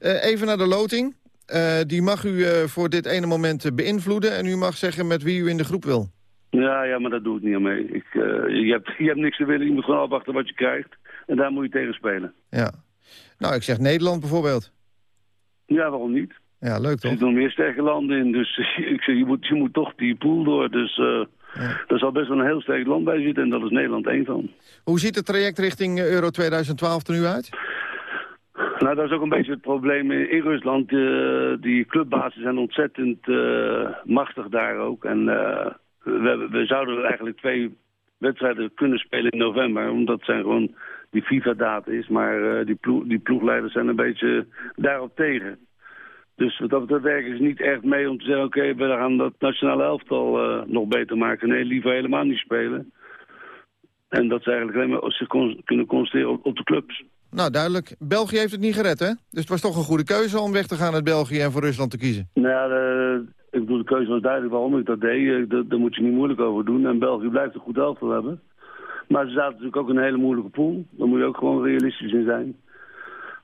Uh, even naar de loting. Uh, die mag u voor dit ene moment beïnvloeden... en u mag zeggen met wie u in de groep wil. Ja, ja, maar dat doe ik niet aan mee. Ik, je, hebt, je hebt niks te willen, je moet gewoon afwachten wat je krijgt. En daar moet je tegen spelen. Ja. Nou, ik zeg Nederland bijvoorbeeld. Ja, waarom niet? Ja, leuk toch? Er zitten nog meer sterke landen in, dus [LAUGHS] ik zeg, je moet, je moet toch die pool door. Dus uh, ja. er zal best wel een heel sterk land bij zitten en dat is Nederland één van. Hoe ziet het traject richting Euro 2012 er nu uit? Nou, dat is ook een beetje het probleem in, in Rusland. Uh, die clubbazen zijn ontzettend uh, machtig daar ook. En we, we zouden eigenlijk twee wedstrijden kunnen spelen in november. Omdat zijn gewoon die FIFA-data is. Maar uh, die, die ploegleiders zijn een beetje daarop tegen. Dus wat dat betreft werken ze niet echt mee om te zeggen... oké, okay, we gaan dat nationale elftal uh, nog beter maken. Nee, liever helemaal niet spelen. En dat ze eigenlijk alleen maar zich con kunnen concentreren op, op, de clubs. Nou, duidelijk. België heeft het niet gered, hè? Dus het was toch een goede keuze om weg te gaan uit België en voor Rusland te kiezen? Nou ja, de, ik bedoel, de keuze was duidelijk waarom ik dat deed. Daar moet je niet moeilijk over doen. En België blijft een goed elftal hebben. Maar ze zaten natuurlijk ook in een hele moeilijke pool. Daar moet je ook gewoon realistisch in zijn.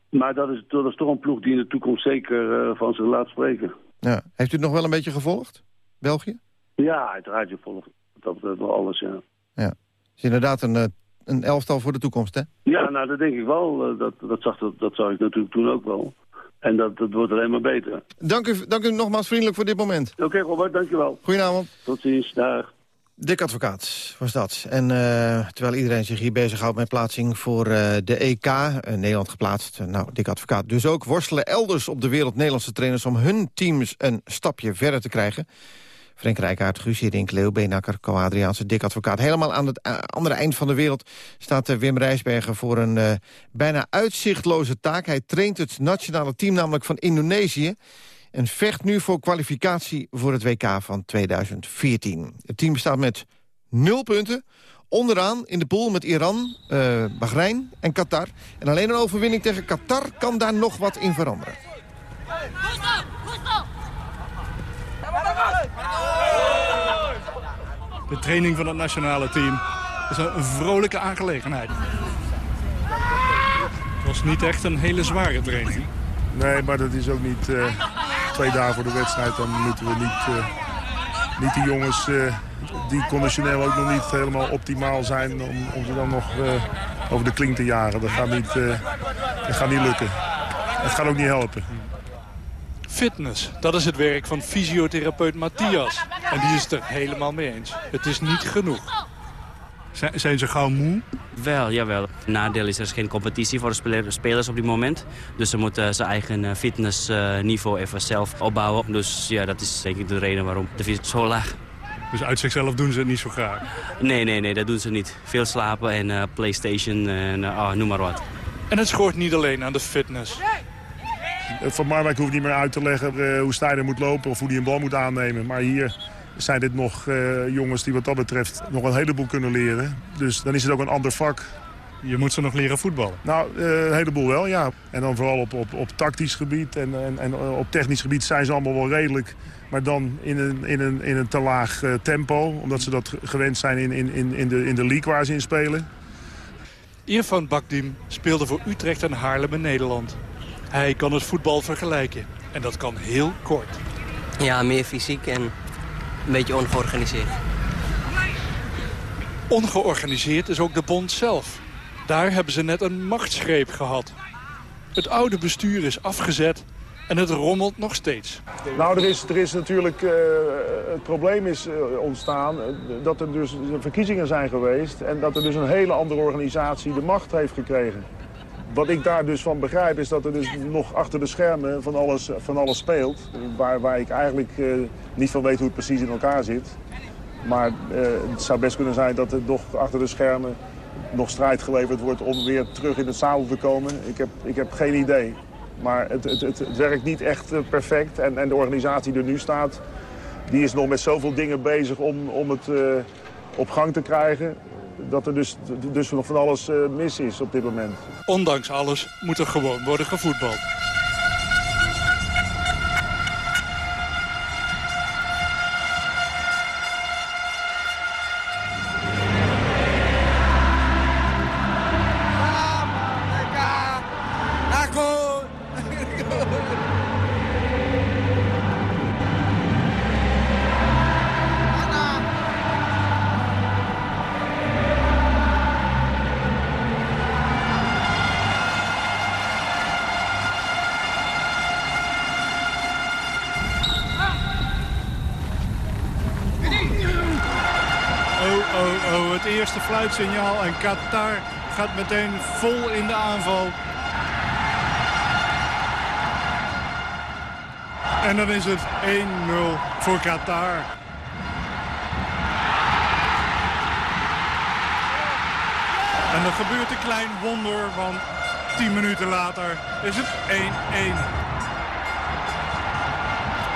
Maar dat is, dat is toch een ploeg die in de toekomst zeker uh, van zich laat spreken. Ja. Heeft u het nog wel een beetje gevolgd, België? Ja, uiteraard je volgt dat betreft wel alles, ja. Ja, het is inderdaad een, een elftal voor de toekomst, hè? Ja, nou, dat denk ik wel. Dat, dat, zag, dat, dat zag ik natuurlijk toen ook wel. En dat, dat wordt alleen maar beter. Dank u, dank u nogmaals vriendelijk voor dit moment. Oké, okay, Robert, dankjewel. Goedenavond. Tot ziens, dag. Dick Advocaat was dat. En uh, terwijl iedereen zich hier bezighoudt met plaatsing voor uh, de EK, uh, Nederland geplaatst. nou, Dick Advocaat dus ook. Worstelen elders op de wereld Nederlandse trainers om hun teams een stapje verder te krijgen. Frank Rijkaard, Guus Hiddink, Leo Beenakker, Co Adriaanse, Dick Advocaat. Helemaal aan het andere eind van de wereld staat Wim Rijsbergen voor een bijna uitzichtloze taak. Hij traint het nationale team namelijk van Indonesië en vecht nu voor kwalificatie voor het WK van 2014. Het team bestaat met nul punten. Onderaan in de pool met Iran, uh, Bahrein en Qatar. En alleen een overwinning tegen Qatar kan daar nog wat in veranderen. De training van het nationale team is een vrolijke aangelegenheid. Het was niet echt een hele zware training. Nee, maar dat is ook niet uh, twee dagen voor de wedstrijd. Dan moeten we niet, uh, niet die jongens uh, die conditioneel ook nog niet helemaal optimaal zijn... om, om ze dan nog over de klink te jagen. Dat gaat, niet, dat gaat niet lukken. Het gaat ook niet helpen. Fitness, dat is het werk van fysiotherapeut Matthias. En die is het er helemaal mee eens. Het is niet genoeg. Zijn, ze gauw moe? Wel, jawel. Het nadeel is er is geen competitie voor de spelers op dit moment. Dus ze moeten zijn eigen fitnessniveau even zelf opbouwen. Dus ja, dat is denk ik de reden waarom de fitness zo laag. Dus uit zichzelf doen ze het niet zo graag? Nee, nee, nee, dat doen ze niet. Veel slapen en uh, Playstation en uh, oh, noem maar wat. En het schort niet alleen aan de fitness. Van Marwijk hoeft niet meer uit te leggen hoe Stijder moet lopen of hoe hij een bal moet aannemen. Maar hier zijn dit nog uh, jongens die wat dat betreft nog een heleboel kunnen leren. Dus dan is het ook een ander vak Je moet ze nog leren voetballen. Nou, een heleboel wel, ja. En dan vooral op, op, op tactisch gebied en, en, en op technisch gebied zijn ze allemaal wel redelijk. Maar dan in een, in een, in een te laag tempo, omdat ze dat gewend zijn in, in, in, de, in de league waar ze in spelen. Irfan Bakdim speelde voor Utrecht en Haarlem in Nederland. Hij kan het voetbal vergelijken. En dat kan heel kort. Ja, meer fysiek en een beetje ongeorganiseerd. Ongeorganiseerd is ook de bond zelf. Daar hebben ze net een machtsgreep gehad. Het oude bestuur is afgezet en het rommelt nog steeds. Nou, er is, er is natuurlijk... Uh, het probleem is uh, ontstaan uh, dat er dus verkiezingen zijn geweest... en dat er dus een hele andere organisatie de macht heeft gekregen. Wat ik daar dus van begrijp is dat er dus nog achter de schermen van alles, van alles speelt. Waar, waar ik eigenlijk niet van weet hoe het precies in elkaar zit. Maar het zou best kunnen zijn dat er nog achter de schermen nog strijd geleverd wordt om weer terug in het zadel te komen. Ik heb, ik heb geen idee. Maar het, het, het, werkt niet echt eh, perfect. En, en, de organisatie die er nu staat, die is nog met zoveel dingen bezig om, om het op gang te krijgen. Dat er dus, dus nog van alles uh, mis is op dit moment. Ondanks alles moet er gewoon worden gevoetbald. Qatar gaat meteen vol in de aanval. En dan is het 1-0 voor Qatar. En dan gebeurt een klein wonder, want 10 minuten later is het 1-1.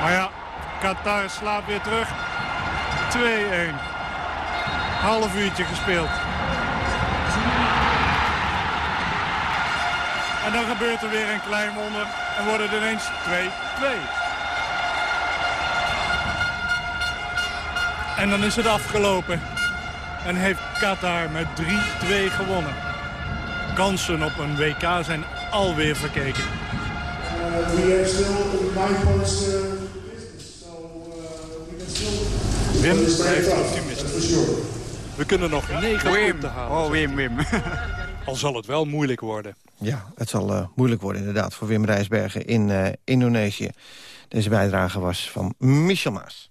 Maar ja, Qatar slaapt weer terug. 2-1 half uurtje gespeeld. En dan gebeurt er weer een klein wonder en worden er ineens 2-2. En dan is het afgelopen. En heeft Qatar met 3-2 gewonnen. Kansen op een WK zijn alweer verkeken. Uh, we have still uh, business, so uh, we can still... Wim blijft optimistisch. We kunnen nog negen Wim. punten halen. Oh, Wim, Wim. [LAUGHS] Al zal het wel moeilijk worden. Ja, het zal uh, moeilijk worden inderdaad voor Wim Rijsbergen in uh, Indonesië. Deze bijdrage was van Michel Maas.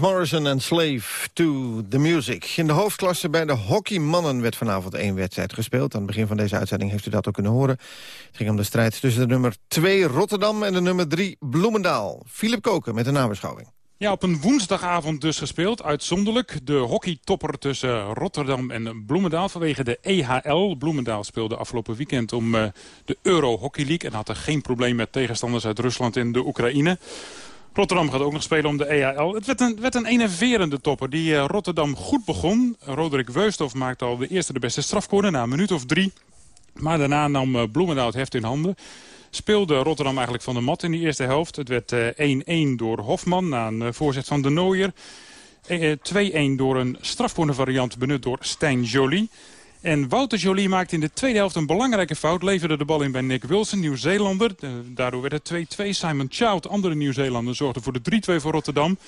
Morrison en Slave to the Music. In de hoofdklasse bij de hockeymannen werd vanavond één wedstrijd gespeeld. Aan het begin van deze uitzending heeft u dat ook kunnen horen. Het ging om de strijd tussen de nummer 2 Rotterdam en de nummer 3 Bloemendaal. Philip Koken met de nabeschouwing. Ja, op een woensdagavond dus gespeeld. Uitzonderlijk de hockeytopper tussen Rotterdam en Bloemendaal vanwege de EHL. Bloemendaal speelde afgelopen weekend om uh, de Euro Hockey League... en had er geen probleem met tegenstanders uit Rusland en de Oekraïne. Rotterdam gaat ook nog spelen om de EHL. Het werd een, werd een enerverende topper die uh, Rotterdam goed begon. Roderick Weusthof maakte al de eerste de beste strafcorner na een minuut of drie. Maar daarna nam uh, Bloemendaal het heft in handen speelde Rotterdam eigenlijk van de mat in die eerste helft. Het werd 1-1 uh, door Hofman na een voorzet van de Nooier. 2-1 door een strafcornervariant benut door Stijn Jolie. En Wouter Jolie maakte in de tweede helft een belangrijke fout. Leverde de bal in bij Nick Wilson, Nieuw-Zeelander. daardoor werd het 2-2. Simon Child, andere Nieuw-Zeelander, zorgde voor de 3-2 voor Rotterdam.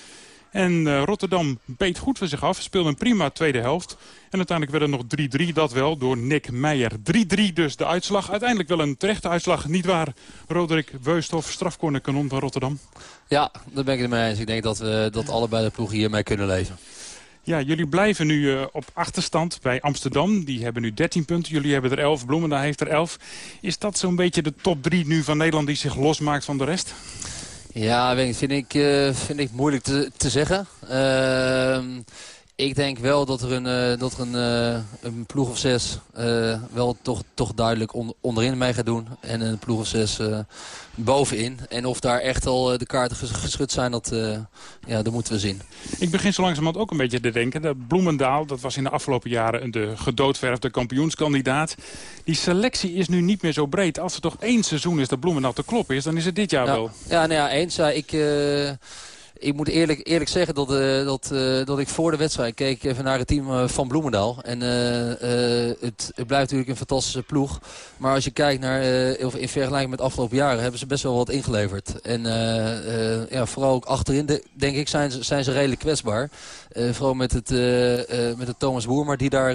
En uh, Rotterdam beet goed voor zich af, speelde een prima tweede helft. En uiteindelijk werd het nog 3-3, dat wel, door Nick Meijer. 3-3 dus de uitslag. Uiteindelijk wel een terechte uitslag, niet waar? Roderick Weusthof, strafcorner kanon van Rotterdam. Ja, daar ben ik het mee eens. Ik denk dat we dat allebei de ploegen hiermee kunnen leven. Ja, jullie blijven nu uh, op achterstand bij Amsterdam. Die hebben nu 13 punten. Jullie hebben er 11. Bloemendaal heeft er 11. Is dat zo'n beetje de top 3 nu van Nederland die zich losmaakt van de rest? Ja, vind, ik, uh, vind ik moeilijk te, te zeggen. Uh, ik denk wel dat er een, uh, dat er een, uh, een ploeg of zes uh, wel toch, toch duidelijk on, onderin mee gaat doen. En een ploeg of zes bovenin. En of daar echt al de kaarten geschud zijn, dat, ja, dat moeten we zien. Ik begin zo langzamerhand ook een beetje te denken. Dat Bloemendaal, dat was in de afgelopen jaren de gedoodverfde kampioenskandidaat. Die selectie is nu niet meer zo breed. Als er toch één seizoen is dat Bloemendaal te kloppen is, dan is het dit jaar ja, wel. Ja, nou ja, eens. ik ik moet eerlijk, eerlijk zeggen dat, uh, dat, uh, dat ik voor de wedstrijd keek even naar het team uh, van Bloemendaal. En het, het, blijft natuurlijk een fantastische ploeg. Maar als je kijkt naar, of in vergelijking met de afgelopen jaren, hebben ze best wel wat ingeleverd. En ja, vooral ook achterin, de, denk ik, zijn zijn ze redelijk kwetsbaar. vooral met het, met Thomas Boerma die daar,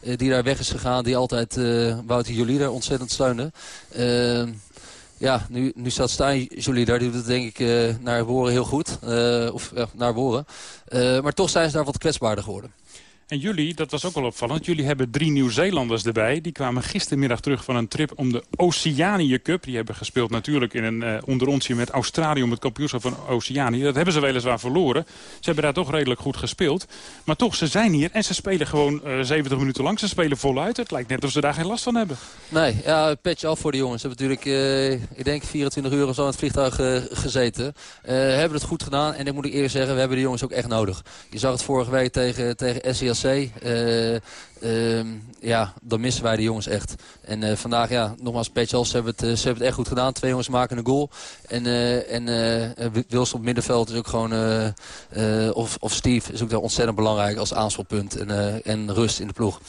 die daar weg is gegaan. Die altijd Wouter Jolie daar ontzettend steunde. Ja, nu, nu staat Stijn Jolie daar. Doet het denk ik uh, naar Woren heel goed. Uh, of naar Woren. maar toch zijn ze daar wat kwetsbaarder geworden. En jullie, dat was ook wel opvallend, jullie hebben drie Nieuw-Zeelanders erbij. Die kwamen gistermiddag terug van een trip om de Oceanië Cup. Die hebben gespeeld natuurlijk in een uh, onderontje met Australië om het kampioenschap van Oceanië. Dat hebben ze weliswaar verloren. Ze hebben daar toch redelijk goed gespeeld. Maar toch, ze zijn hier en ze spelen gewoon uh, 70 minuten lang. Ze spelen voluit. Het lijkt net of ze daar geen last van hebben. Nee, ja, petje af voor de jongens. Ze hebben natuurlijk, uh, ik denk, 24 uur of zo in het vliegtuig uh, gezeten. hebben het goed gedaan. En ik moet ik eerlijk zeggen, we hebben de jongens ook echt nodig. Je zag het vorige week tegen, tegen SCS uh, uh, ja, dan missen wij de jongens echt. En uh, vandaag, ja, nogmaals, Petjals, hebben het, ze hebben het echt goed gedaan. Twee jongens maken een goal. En, en Wilson op middenveld is ook gewoon, of, of Steve, is ook daar ontzettend belangrijk als aanspelpunt. En, en rust in de ploeg.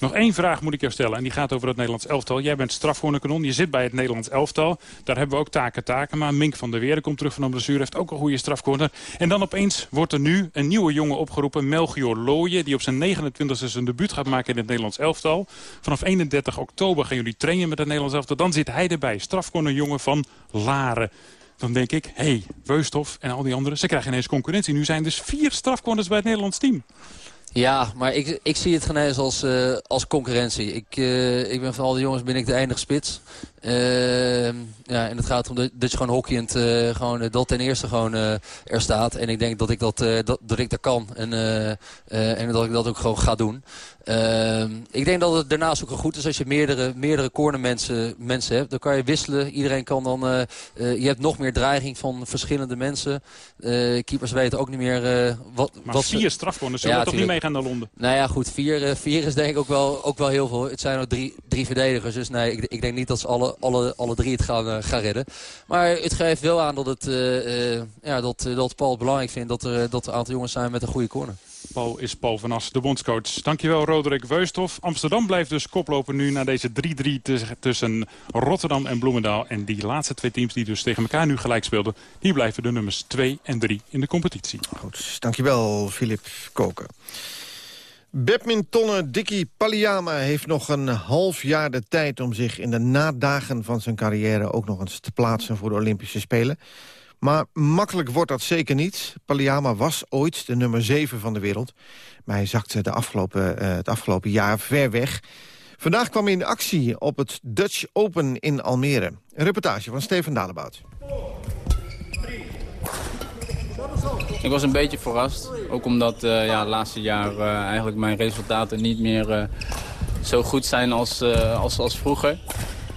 Nog één vraag moet ik jou stellen. En die gaat over het Nederlands elftal. Jij bent strafcornerkanon. Je zit bij het Nederlands elftal. Daar hebben we ook taken taken. Maar Mink van der Weerde komt terug van een blessure. Heeft ook een goede strafcorner. En dan opeens wordt er nu een nieuwe jongen opgeroepen. Melchior Looyen. Die op zijn 29e zijn debuut gaat maken in het Nederlands elftal. Vanaf 31 oktober gaan jullie trainen met het Nederlands elftal. Dan zit hij erbij. Strafcornerjongen van Laren. Dan denk ik, hé, hey, Weusthof en al die anderen, ze krijgen ineens concurrentie. Nu zijn dus vier strafcorners bij het Nederlands team. Ja, maar ik, ik zie het geen eens als, uh, als concurrentie. Ik, uh, ik ben van al die jongens ben ik de enige spits. Uh, ja, en het gaat om dat, je gewoon hockeyend uh, gewoon, dat ten eerste gewoon uh, er staat. En ik denk dat ik dat, dat, dat ik dat kan. En, en dat ik dat ook gewoon ga doen. Ehm, ik denk dat het daarnaast ook wel goed is als je meerdere, meerdere corner mensen, mensen hebt. Dan kan je wisselen. Iedereen kan dan... je hebt nog meer dreiging van verschillende mensen. keepers weten ook niet meer wat... Maar wat vier ze... strafcorners zullen ja, toch niet meegaan naar Londen? Nou ja, goed. Vier, vier is denk ik ook wel, ook wel heel veel. Het zijn ook drie, drie verdedigers. Dus nee, ik, ik denk niet dat ze alle alle, alle drie het gaan, uh, gaan redden. Maar het geeft wel aan dat, het, uh, uh, ja, dat, dat Paul het belangrijk vindt dat er, dat er een aantal jongens zijn met een goede corner. Paul is Paul van As, de bondscoach. Dankjewel Roderick Weusthof. Amsterdam blijft dus koplopen nu naar deze 3-3 tussen Rotterdam en Bloemendaal. En die laatste twee teams die dus tegen elkaar nu gelijk speelden... die blijven de nummers 2 en 3 in de competitie. Goed, dankjewel Filip Koken. Badmintonner Dicky Paliama heeft nog een half jaar de tijd... om zich in de nadagen van zijn carrière ook nog eens te plaatsen voor de Olympische Spelen. Maar makkelijk wordt dat zeker niet. Palliama was ooit de nummer 7 van de wereld. Maar hij zakte de afgelopen, uh, het afgelopen jaar ver weg. Vandaag kwam hij in actie op het Dutch Open in Almere. Een reportage van Steven Dalebout. Ik was een beetje verrast. Ook omdat uh, ja, laatste jaar uh, eigenlijk mijn resultaten niet meer uh, zo goed zijn als, als, als vroeger.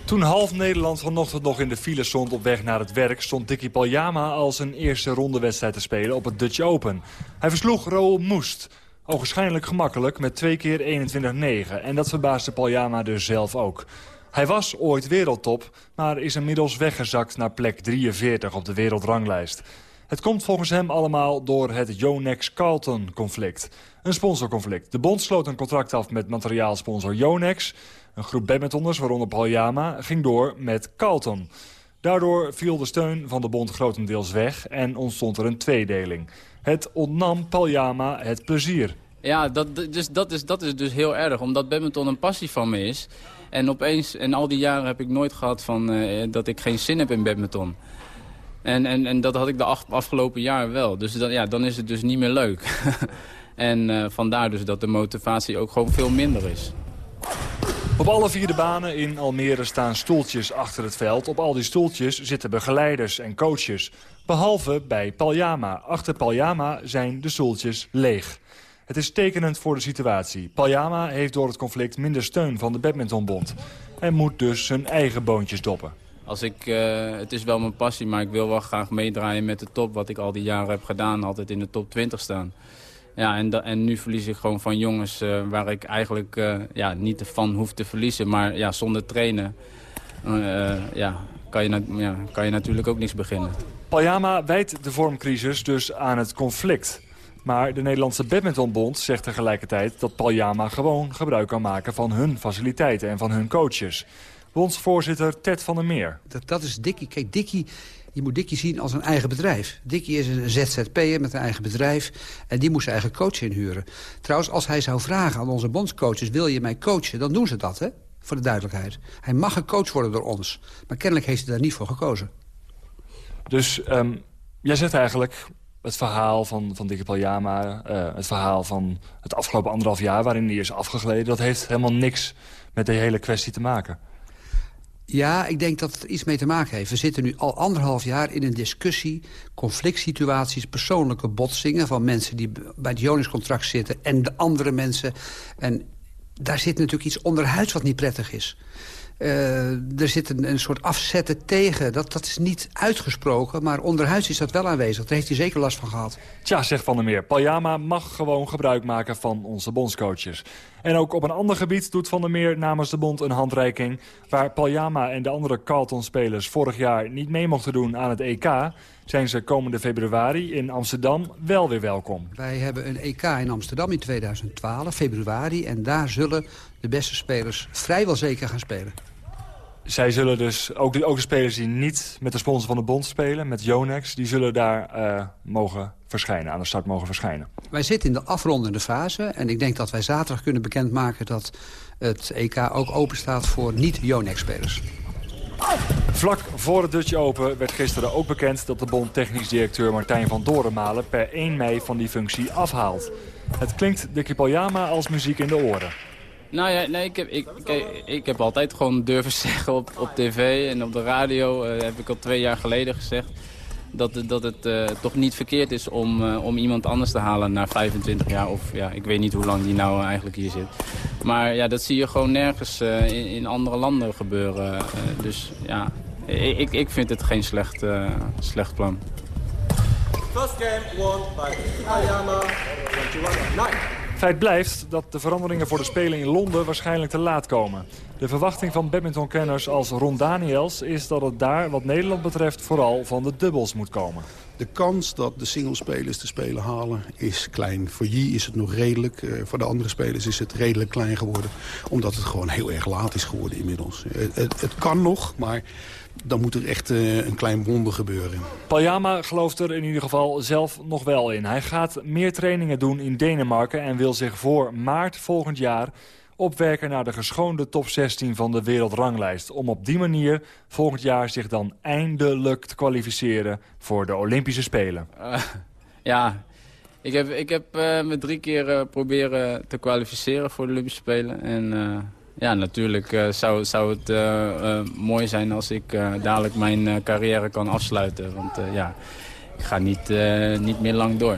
Toen half Nederland vanochtend nog in de file stond op weg naar het werk... stond Dicky Paljama als een eerste rondewedstrijd te spelen op het Dutch Open. Hij versloeg Raoul Moest. Ogenschijnlijk gemakkelijk met twee keer 21-9. En dat verbaasde Paljama dus zelf ook. Hij was ooit wereldtop, maar is inmiddels weggezakt naar plek 43 op de wereldranglijst. Het komt volgens hem allemaal door het Yonex-Carlton-conflict. Een sponsorconflict. De bond sloot een contract af met materiaalsponsor Yonex. Een groep badmintonners, waaronder Paul Jama, ging door met Carlton. Daardoor viel de steun van de bond grotendeels weg en ontstond er een tweedeling. Het ontnam Paul Jama het plezier. Ja, dat, dus, dat, is, dat is dus heel erg, omdat badminton een passie van me is. En opeens, en al die jaren heb ik nooit gehad van, uh, dat ik geen zin heb in badminton. En, en, en dat had ik de afgelopen jaar wel. Dus dan, ja, dan is het dus niet meer leuk. [LAUGHS] en uh, vandaar dus dat de motivatie ook gewoon veel minder is. Op alle vier de banen in Almere staan stoeltjes achter het veld. Op al die stoeltjes zitten begeleiders en coaches. Behalve bij Paljama. Achter Paljama zijn de stoeltjes leeg. Het is tekenend voor de situatie. Paljama heeft door het conflict minder steun van de badmintonbond. En moet dus zijn eigen boontjes doppen. Als ik, uh, het is wel mijn passie, maar ik wil wel graag meedraaien met de top. Wat ik al die jaren heb gedaan, altijd in de top 20 staan. Ja, en, en nu verlies ik gewoon van jongens uh, waar ik eigenlijk uh, ja, niet van hoef te verliezen. Maar ja, zonder trainen ja, kan, je ja, kan je natuurlijk ook niks beginnen. Paljama wijt de vormcrisis dus aan het conflict. Maar de Nederlandse Badmintonbond zegt tegelijkertijd dat Paljama gewoon gebruik kan maken van hun faciliteiten en van hun coaches. Bondsvoorzitter Ted van der Meer. Dat, dat is Dikkie. Kijk, Dikkie, je moet Dikkie zien als een eigen bedrijf. Dikkie is een ZZP'er met een eigen bedrijf. En die moest zijn eigen coach inhuren. Trouwens, als hij zou vragen aan onze bondscoaches... wil je mij coachen, dan doen ze dat, hè? Voor de duidelijkheid. Hij mag gecoacht worden door ons. Maar kennelijk heeft hij daar niet voor gekozen. Dus um, jij zegt eigenlijk... Het verhaal van, van Dikke Paljama, uh, het verhaal van het afgelopen anderhalf jaar... waarin hij is afgegleden, dat heeft helemaal niks met de hele kwestie te maken. Ja, ik denk dat het iets mee te maken heeft. We zitten nu al anderhalf jaar in een discussie, conflict situaties... persoonlijke botsingen van mensen die bij het Joningscontract zitten... en de andere mensen. En daar zit natuurlijk iets onderhuids wat niet prettig is. Uh, er zit een, een, soort afzetten tegen. Dat, dat is niet uitgesproken, maar onderhuids is dat wel aanwezig. Daar heeft hij zeker last van gehad. Tja, zegt Van der Meer, Paljama mag gewoon gebruik maken van onze bondscoaches. En ook op een ander gebied doet Van der Meer namens de bond een handreiking... waar Paljama en de andere Carlton-spelers vorig jaar niet mee mochten doen aan het EK... zijn ze komende februari in Amsterdam wel weer welkom. Wij hebben een EK in Amsterdam in 2012, februari... en daar zullen de beste spelers vrijwel zeker gaan spelen. Zij zullen dus, ook de, ook de spelers die niet met de sponsor van de bond spelen, met Yonex... die zullen daar uh, mogen verschijnen, aan de start mogen verschijnen. Wij zitten in de afrondende fase en ik denk dat wij zaterdag kunnen bekendmaken... dat het EK ook open staat voor niet-Yonex-spelers. Vlak voor het Dutch Open werd gisteren ook bekend dat de bond technisch directeur Martijn van Dorenmalen per 1 mei van die functie afhaalt. Het klinkt de Kipaljama als muziek in de oren. Nou ja, nee, ik, heb, ik, ik, heb altijd gewoon durven [LAUGHS] zeggen op, op tv en op de radio, uh, heb ik al twee jaar geleden gezegd, dat, dat het uh, toch niet verkeerd is om, uh, om iemand anders te halen na 25 jaar. Of ja, ik weet niet hoe lang die nou eigenlijk hier zit. Maar ja, dat zie je gewoon nergens in, in, andere landen gebeuren. dus ja, ik, ik vind het geen slecht, slecht plan. First game won by Ayama, 21 Feit blijft dat de veranderingen voor de Spelen in Londen waarschijnlijk te laat komen. De verwachting van badmintonkenners als Ron Daniels is dat het daar wat Nederland betreft vooral van de dubbels moet komen. De kans dat de singlespelers de Spelen halen is klein. Voor Yi is het nog redelijk. Uh, voor de andere spelers is het redelijk klein geworden. Omdat het gewoon heel erg laat is geworden inmiddels. Het, het, het kan nog, maar dan moet er echt uh, een klein wonder gebeuren. Paljama gelooft er in ieder geval zelf nog wel in. Hij gaat meer trainingen doen in Denemarken... en wil zich voor maart volgend jaar opwerken naar de geschoonde top 16 van de wereldranglijst. Om op die manier volgend jaar zich dan eindelijk te kwalificeren voor de Olympische Spelen. Uh, [LAUGHS] ja, ik heb, ik heb uh, me drie keer uh, proberen te kwalificeren voor de Olympische Spelen. En ja, natuurlijk zou, zou het mooi zijn als ik dadelijk mijn carrière kan afsluiten. Want ja, ik ga niet, niet meer lang door.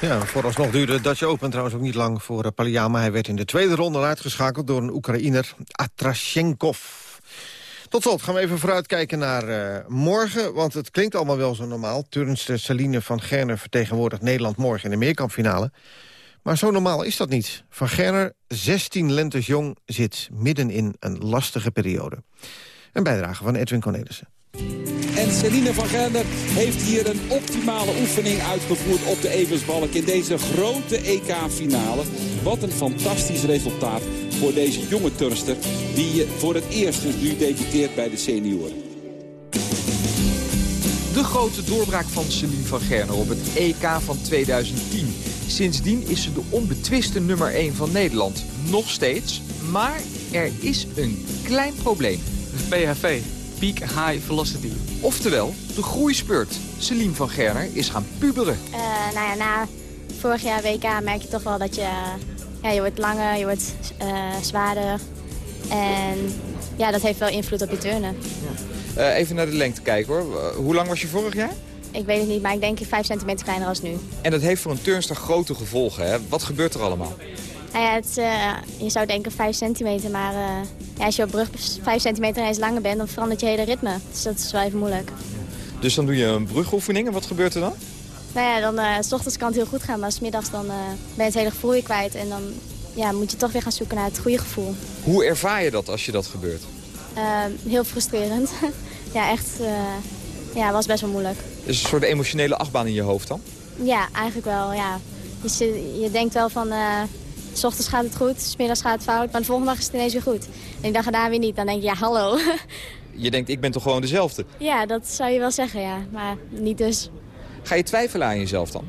Ja, vooralsnog duurde de Dutch Open trouwens ook niet lang voor uh, Paliyama. Hij werd in de tweede ronde uitgeschakeld door een Oekraïner, Atrashenkov. Tot slot gaan we even vooruitkijken naar uh, morgen, want het klinkt allemaal wel zo normaal. Turnster Celine van Gerner vertegenwoordigt Nederland morgen in de meerkampfinale. Maar zo normaal is dat niet. Van Gerner, 16 lentes jong, zit midden in een lastige periode. Een bijdrage van Edwin Cornelissen. En Celine van Gerner heeft hier een optimale oefening uitgevoerd op de Eversbalk in deze grote EK-finale. Wat een fantastisch resultaat voor deze jonge turster die voor het eerst dus nu debuteert bij de senioren. De grote doorbraak van Celine van Gerner op het EK van 2010. Sindsdien is ze de onbetwiste nummer 1 van Nederland. Nog steeds, maar er is een klein probleem. PHV, Peak High Velocity. Oftewel, de groeispurt. Celine van Gerner is gaan puberen. Uh, nou ja, na vorig jaar WK merk je toch wel dat je... ja, je wordt langer, je wordt uh, zwaarder. En ja, dat heeft wel invloed op je turnen. Ja. Uh, even naar de lengte kijken hoor. hoe lang was je vorig jaar? Ik weet het niet, maar ik denk 5 centimeter kleiner als nu. En dat heeft voor een turnster grote gevolgen. Hè? Wat gebeurt er allemaal? Nou ja, het, uh, je zou denken 5 centimeter, maar uh, ja, als je op brug 5 centimeter eens langer bent, dan verandert je hele ritme. Dus dat is wel even moeilijk. Dus dan doe je een brugoefening en wat gebeurt er dan? Nou ja, dan uh, s ochtends kan het heel goed gaan, maar s middags dan ben je het hele gevoel kwijt. En dan ja, moet je toch weer gaan zoeken naar het goede gevoel. Hoe ervaar je dat als je dat gebeurt? heel frustrerend. [LAUGHS] ja, echt, ja, was best wel moeilijk. Is het een soort emotionele achtbaan in je hoofd dan? Ja, eigenlijk wel, ja. Je, je denkt wel van, S ochtends gaat het goed, s middags gaat het fout, maar de volgende dag is het ineens weer goed. En de dag daarna weer niet. Dan denk je, ja, hallo. [LAUGHS] Je denkt, ik ben toch gewoon dezelfde? Ja, dat zou je wel zeggen, ja. Maar niet dus. Ga je twijfelen aan jezelf dan?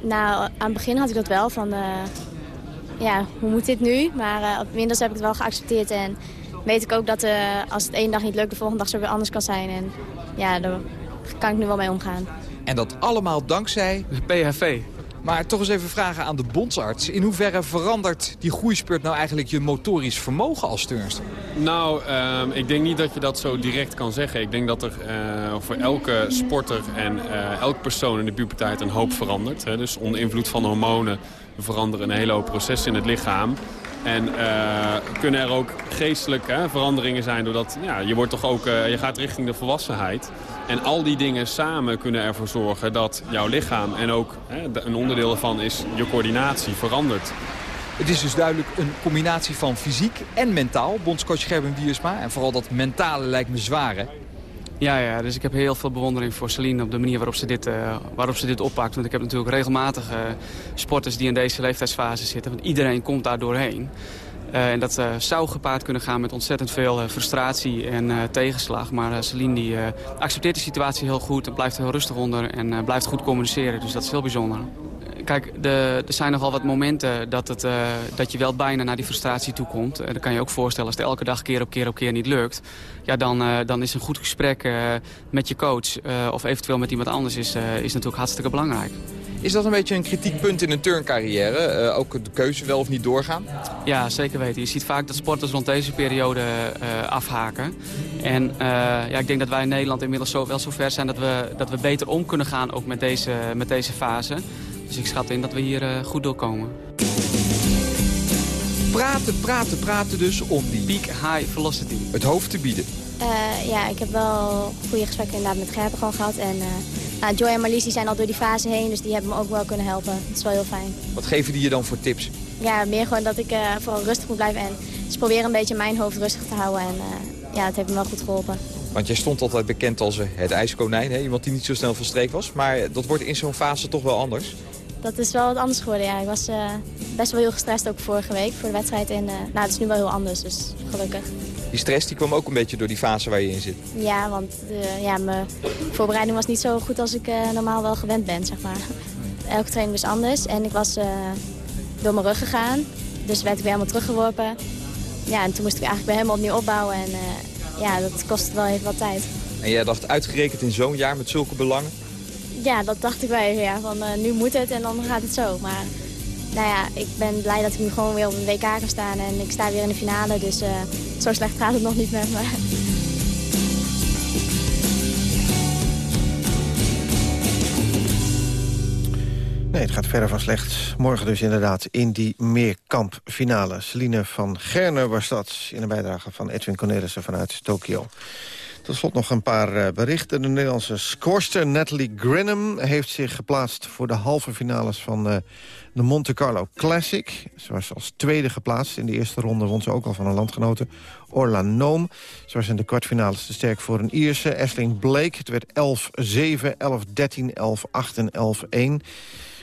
Nou, aan het begin had ik dat wel, van... Uh, ja, hoe moet dit nu? Maar uh, inmiddels heb ik het wel geaccepteerd en weet ik ook dat uh, als het één dag niet lukt, de volgende dag zo weer anders kan zijn. En ja, daar kan ik nu wel mee omgaan. En dat allemaal dankzij... De PHV. Maar toch eens even vragen aan de bondsarts. In hoeverre verandert die groeispurt nou eigenlijk je motorisch vermogen als turnster? Nou, uh, ik denk niet dat je dat zo direct kan zeggen. Ik denk dat er uh, voor elke sporter en uh, elke persoon in de puberteit een hoop verandert. Hè. Dus onder invloed van hormonen veranderen een hele hoop processen in het lichaam. En uh, kunnen er ook geestelijk hè, veranderingen zijn doordat ja, je, wordt toch ook, uh, je gaat richting de volwassenheid. En al die dingen samen kunnen ervoor zorgen dat jouw lichaam en ook een onderdeel ervan is je coördinatie verandert. Het is dus duidelijk een combinatie van fysiek en mentaal, bondscoach Gerben Wiersma. En vooral dat mentale lijkt me zwaar, hè? Ja, ja, dus ik heb heel veel bewondering voor Celine op de manier waarop ze dit, uh, waarop ze dit oppakt. Want ik heb natuurlijk regelmatig uh, sporters die in deze leeftijdsfase zitten. Want iedereen komt daar doorheen. Uh, en dat zou gepaard kunnen gaan met ontzettend veel frustratie en tegenslag. Maar Celine die, accepteert de situatie heel goed en blijft heel rustig onder en blijft goed communiceren. Dus dat is heel bijzonder. Kijk, de, er zijn nogal wat momenten dat, het, dat je wel bijna naar die frustratie toe komt. Dan kan je ook voorstellen als het elke dag keer op keer op keer niet lukt. Ja, dan, dan is een goed gesprek met je coach of eventueel met iemand anders is, is natuurlijk hartstikke belangrijk. Is dat een beetje een kritiek punt in een turncarrière? Uh, ook de keuze wel of niet doorgaan? Ja, zeker weten. Je ziet vaak dat sporters rond deze periode uh, afhaken. En uh, ja, ik denk dat wij in Nederland inmiddels zo, wel zo ver zijn... dat we, dat we beter om kunnen gaan ook met deze, met deze fase. Dus ik schat in dat we hier goed doorkomen. Praten, praten, praten dus om die... Peak High Velocity. Het hoofd te bieden. ja, ik heb wel goede gesprekken inderdaad met Gerben gewoon gehad. En nou, Joy en Marlies die zijn al door die fase heen, dus die hebben me ook wel kunnen helpen. Dat is wel heel fijn. Wat geven die je dan voor tips? Ja, meer gewoon dat ik uh, vooral rustig moet blijven en dus probeer een beetje mijn hoofd rustig te houden. En uh, ja, het heeft me wel goed geholpen. Want jij stond altijd bekend als het ijskonijn, hè? iemand die niet zo snel van streek was. Maar dat wordt in zo'n fase toch wel anders? Dat is wel wat anders geworden, ja. Ik was uh, best wel heel gestrest ook vorige week voor de wedstrijd. En nou, het is nu wel heel anders, dus gelukkig. Die stress die kwam ook een beetje door die fase waar je in zit. Ja, want uh, ja, mijn voorbereiding was niet zo goed als ik uh, normaal wel gewend ben, zeg maar. elke training is anders. En ik was door mijn rug gegaan. Dus werd ik weer helemaal teruggeworpen. Ja, en toen moest ik eigenlijk weer helemaal opnieuw opbouwen. En ja, dat kostte wel even wat tijd. En jij dacht uitgerekend in zo'n jaar met zulke belangen? Ja, dat dacht ik wel even, ja. Van nu moet het en dan gaat het zo. Maar nou ja, ik ben blij dat ik nu gewoon weer op een WK kan staan. En ik sta weer in de finale, dus zo slecht gaat het nog niet met me. Nee, het gaat verder van slecht. Morgen dus inderdaad in die meerkampfinale. Celine van Gerne was dat in een bijdrage van Edwin Cornelissen vanuit Tokio. Tot slot nog een paar eh, berichten. De Nederlandse scorster Natalie Grinham heeft zich geplaatst... voor de halve finales van uh, de Monte Carlo Classic. Ze was als tweede geplaatst. In de eerste ronde won ze ook al van een landgenote Orla Noom. Ze was in de kwartfinales te sterk voor een Ierse. Ashling Blake, het werd 11-7, 11-13, 11-8 en 11-1...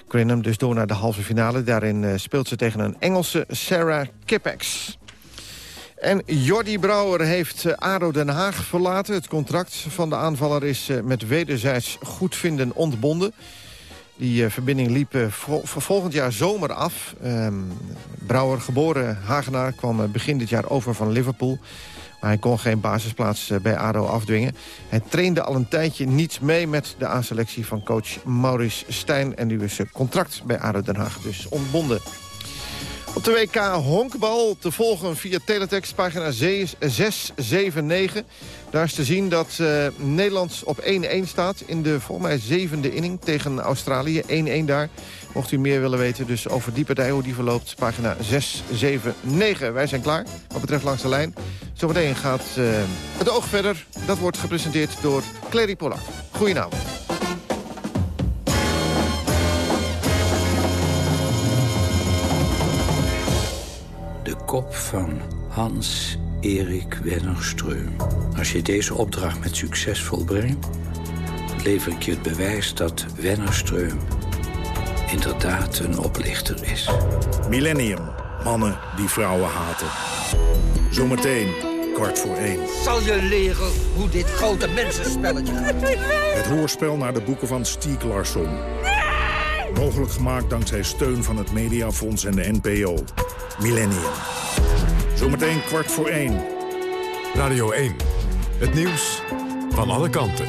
Grinham dus door naar de halve finale. Daarin uh, speelt ze tegen een Engelse Sarah Kippex. En Jordi Brouwer heeft uh, ADO Den Haag verlaten. Het contract van de aanvaller is uh, met wederzijds goedvinden ontbonden. Die verbinding liep volgend jaar zomer af. Ehm, Brouwer, geboren Hagenaar, kwam begin dit jaar over van Liverpool. Maar hij kon geen basisplaats eh, bij ADO afdwingen. Hij trainde al een tijdje niet mee met de A-selectie van coach Maurice Stijn. En nu is zijn contract bij ADO Den Haag dus ontbonden. Op de WK Honkbal te volgen via teletext pagina 679. Daar is te zien dat uh, Nederland op 1-1 staat in de volgens mij zevende inning tegen Australië. 1-1 daar. Mocht u meer willen weten dus over die partij, hoe die verloopt, pagina 679. Wij zijn klaar wat betreft langs de lijn. Zometeen gaat uh, het oog verder. Dat wordt gepresenteerd door Clary Polak. Goedenavond. Kop van Hans-Erik Wennerstreum. Als je deze opdracht met succes volbrengt... lever ik je het bewijs dat Wennerstreum inderdaad een oplichter is. Millennium. Mannen die vrouwen haten. Zometeen, kwart voor één. Zal je leren hoe dit grote mensenspelletje gaat? Het hoorspel naar de boeken van Stieg Larsson. Mogelijk gemaakt dankzij steun van het Mediafonds en de NPO. Millennium. Zometeen kwart voor één. Radio 1. Het nieuws van alle kanten.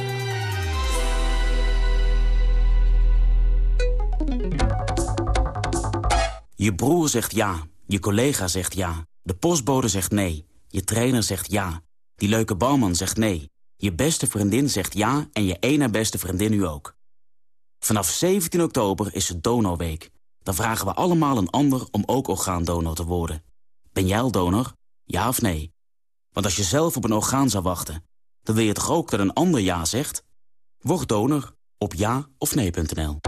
Je broer zegt ja, je collega zegt ja, de postbode zegt nee, je trainer zegt ja, die leuke bouwman zegt nee, je beste vriendin zegt ja en je ene beste vriendin nu ook. Vanaf 17 oktober is het Donorweek. Dan vragen we allemaal een ander om ook orgaandonor te worden. Ben jij al donor? Ja of nee? Want als je zelf op een orgaan zou wachten, dan wil je toch ook dat een ander ja zegt? Word donor op ja of nee.nl.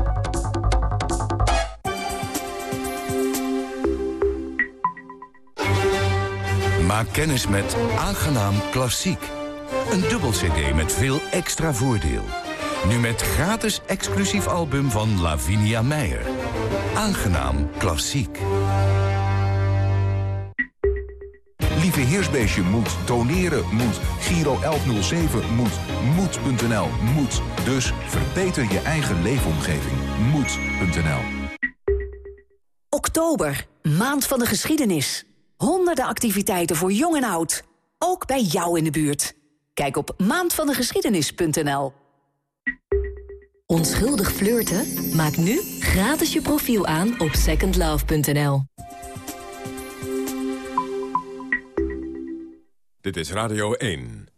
Maak kennis met Aangenaam Klassiek. Een dubbel cd met veel extra voordeel. Nu met gratis exclusief album van Lavinia Meijer. Aangenaam Klassiek. Lieve Heersbeestje moet, doneren moet, Giro 1107 moet, moed.nl moet. Dus verbeter je eigen leefomgeving. Moed.nl Oktober, maand van de geschiedenis. Honderden activiteiten voor jong en oud. Ook bij jou in de buurt. Kijk op maandvandegeschiedenis.nl Onschuldig flirten? Maak nu gratis je profiel aan op secondlove.nl. Dit is Radio 1.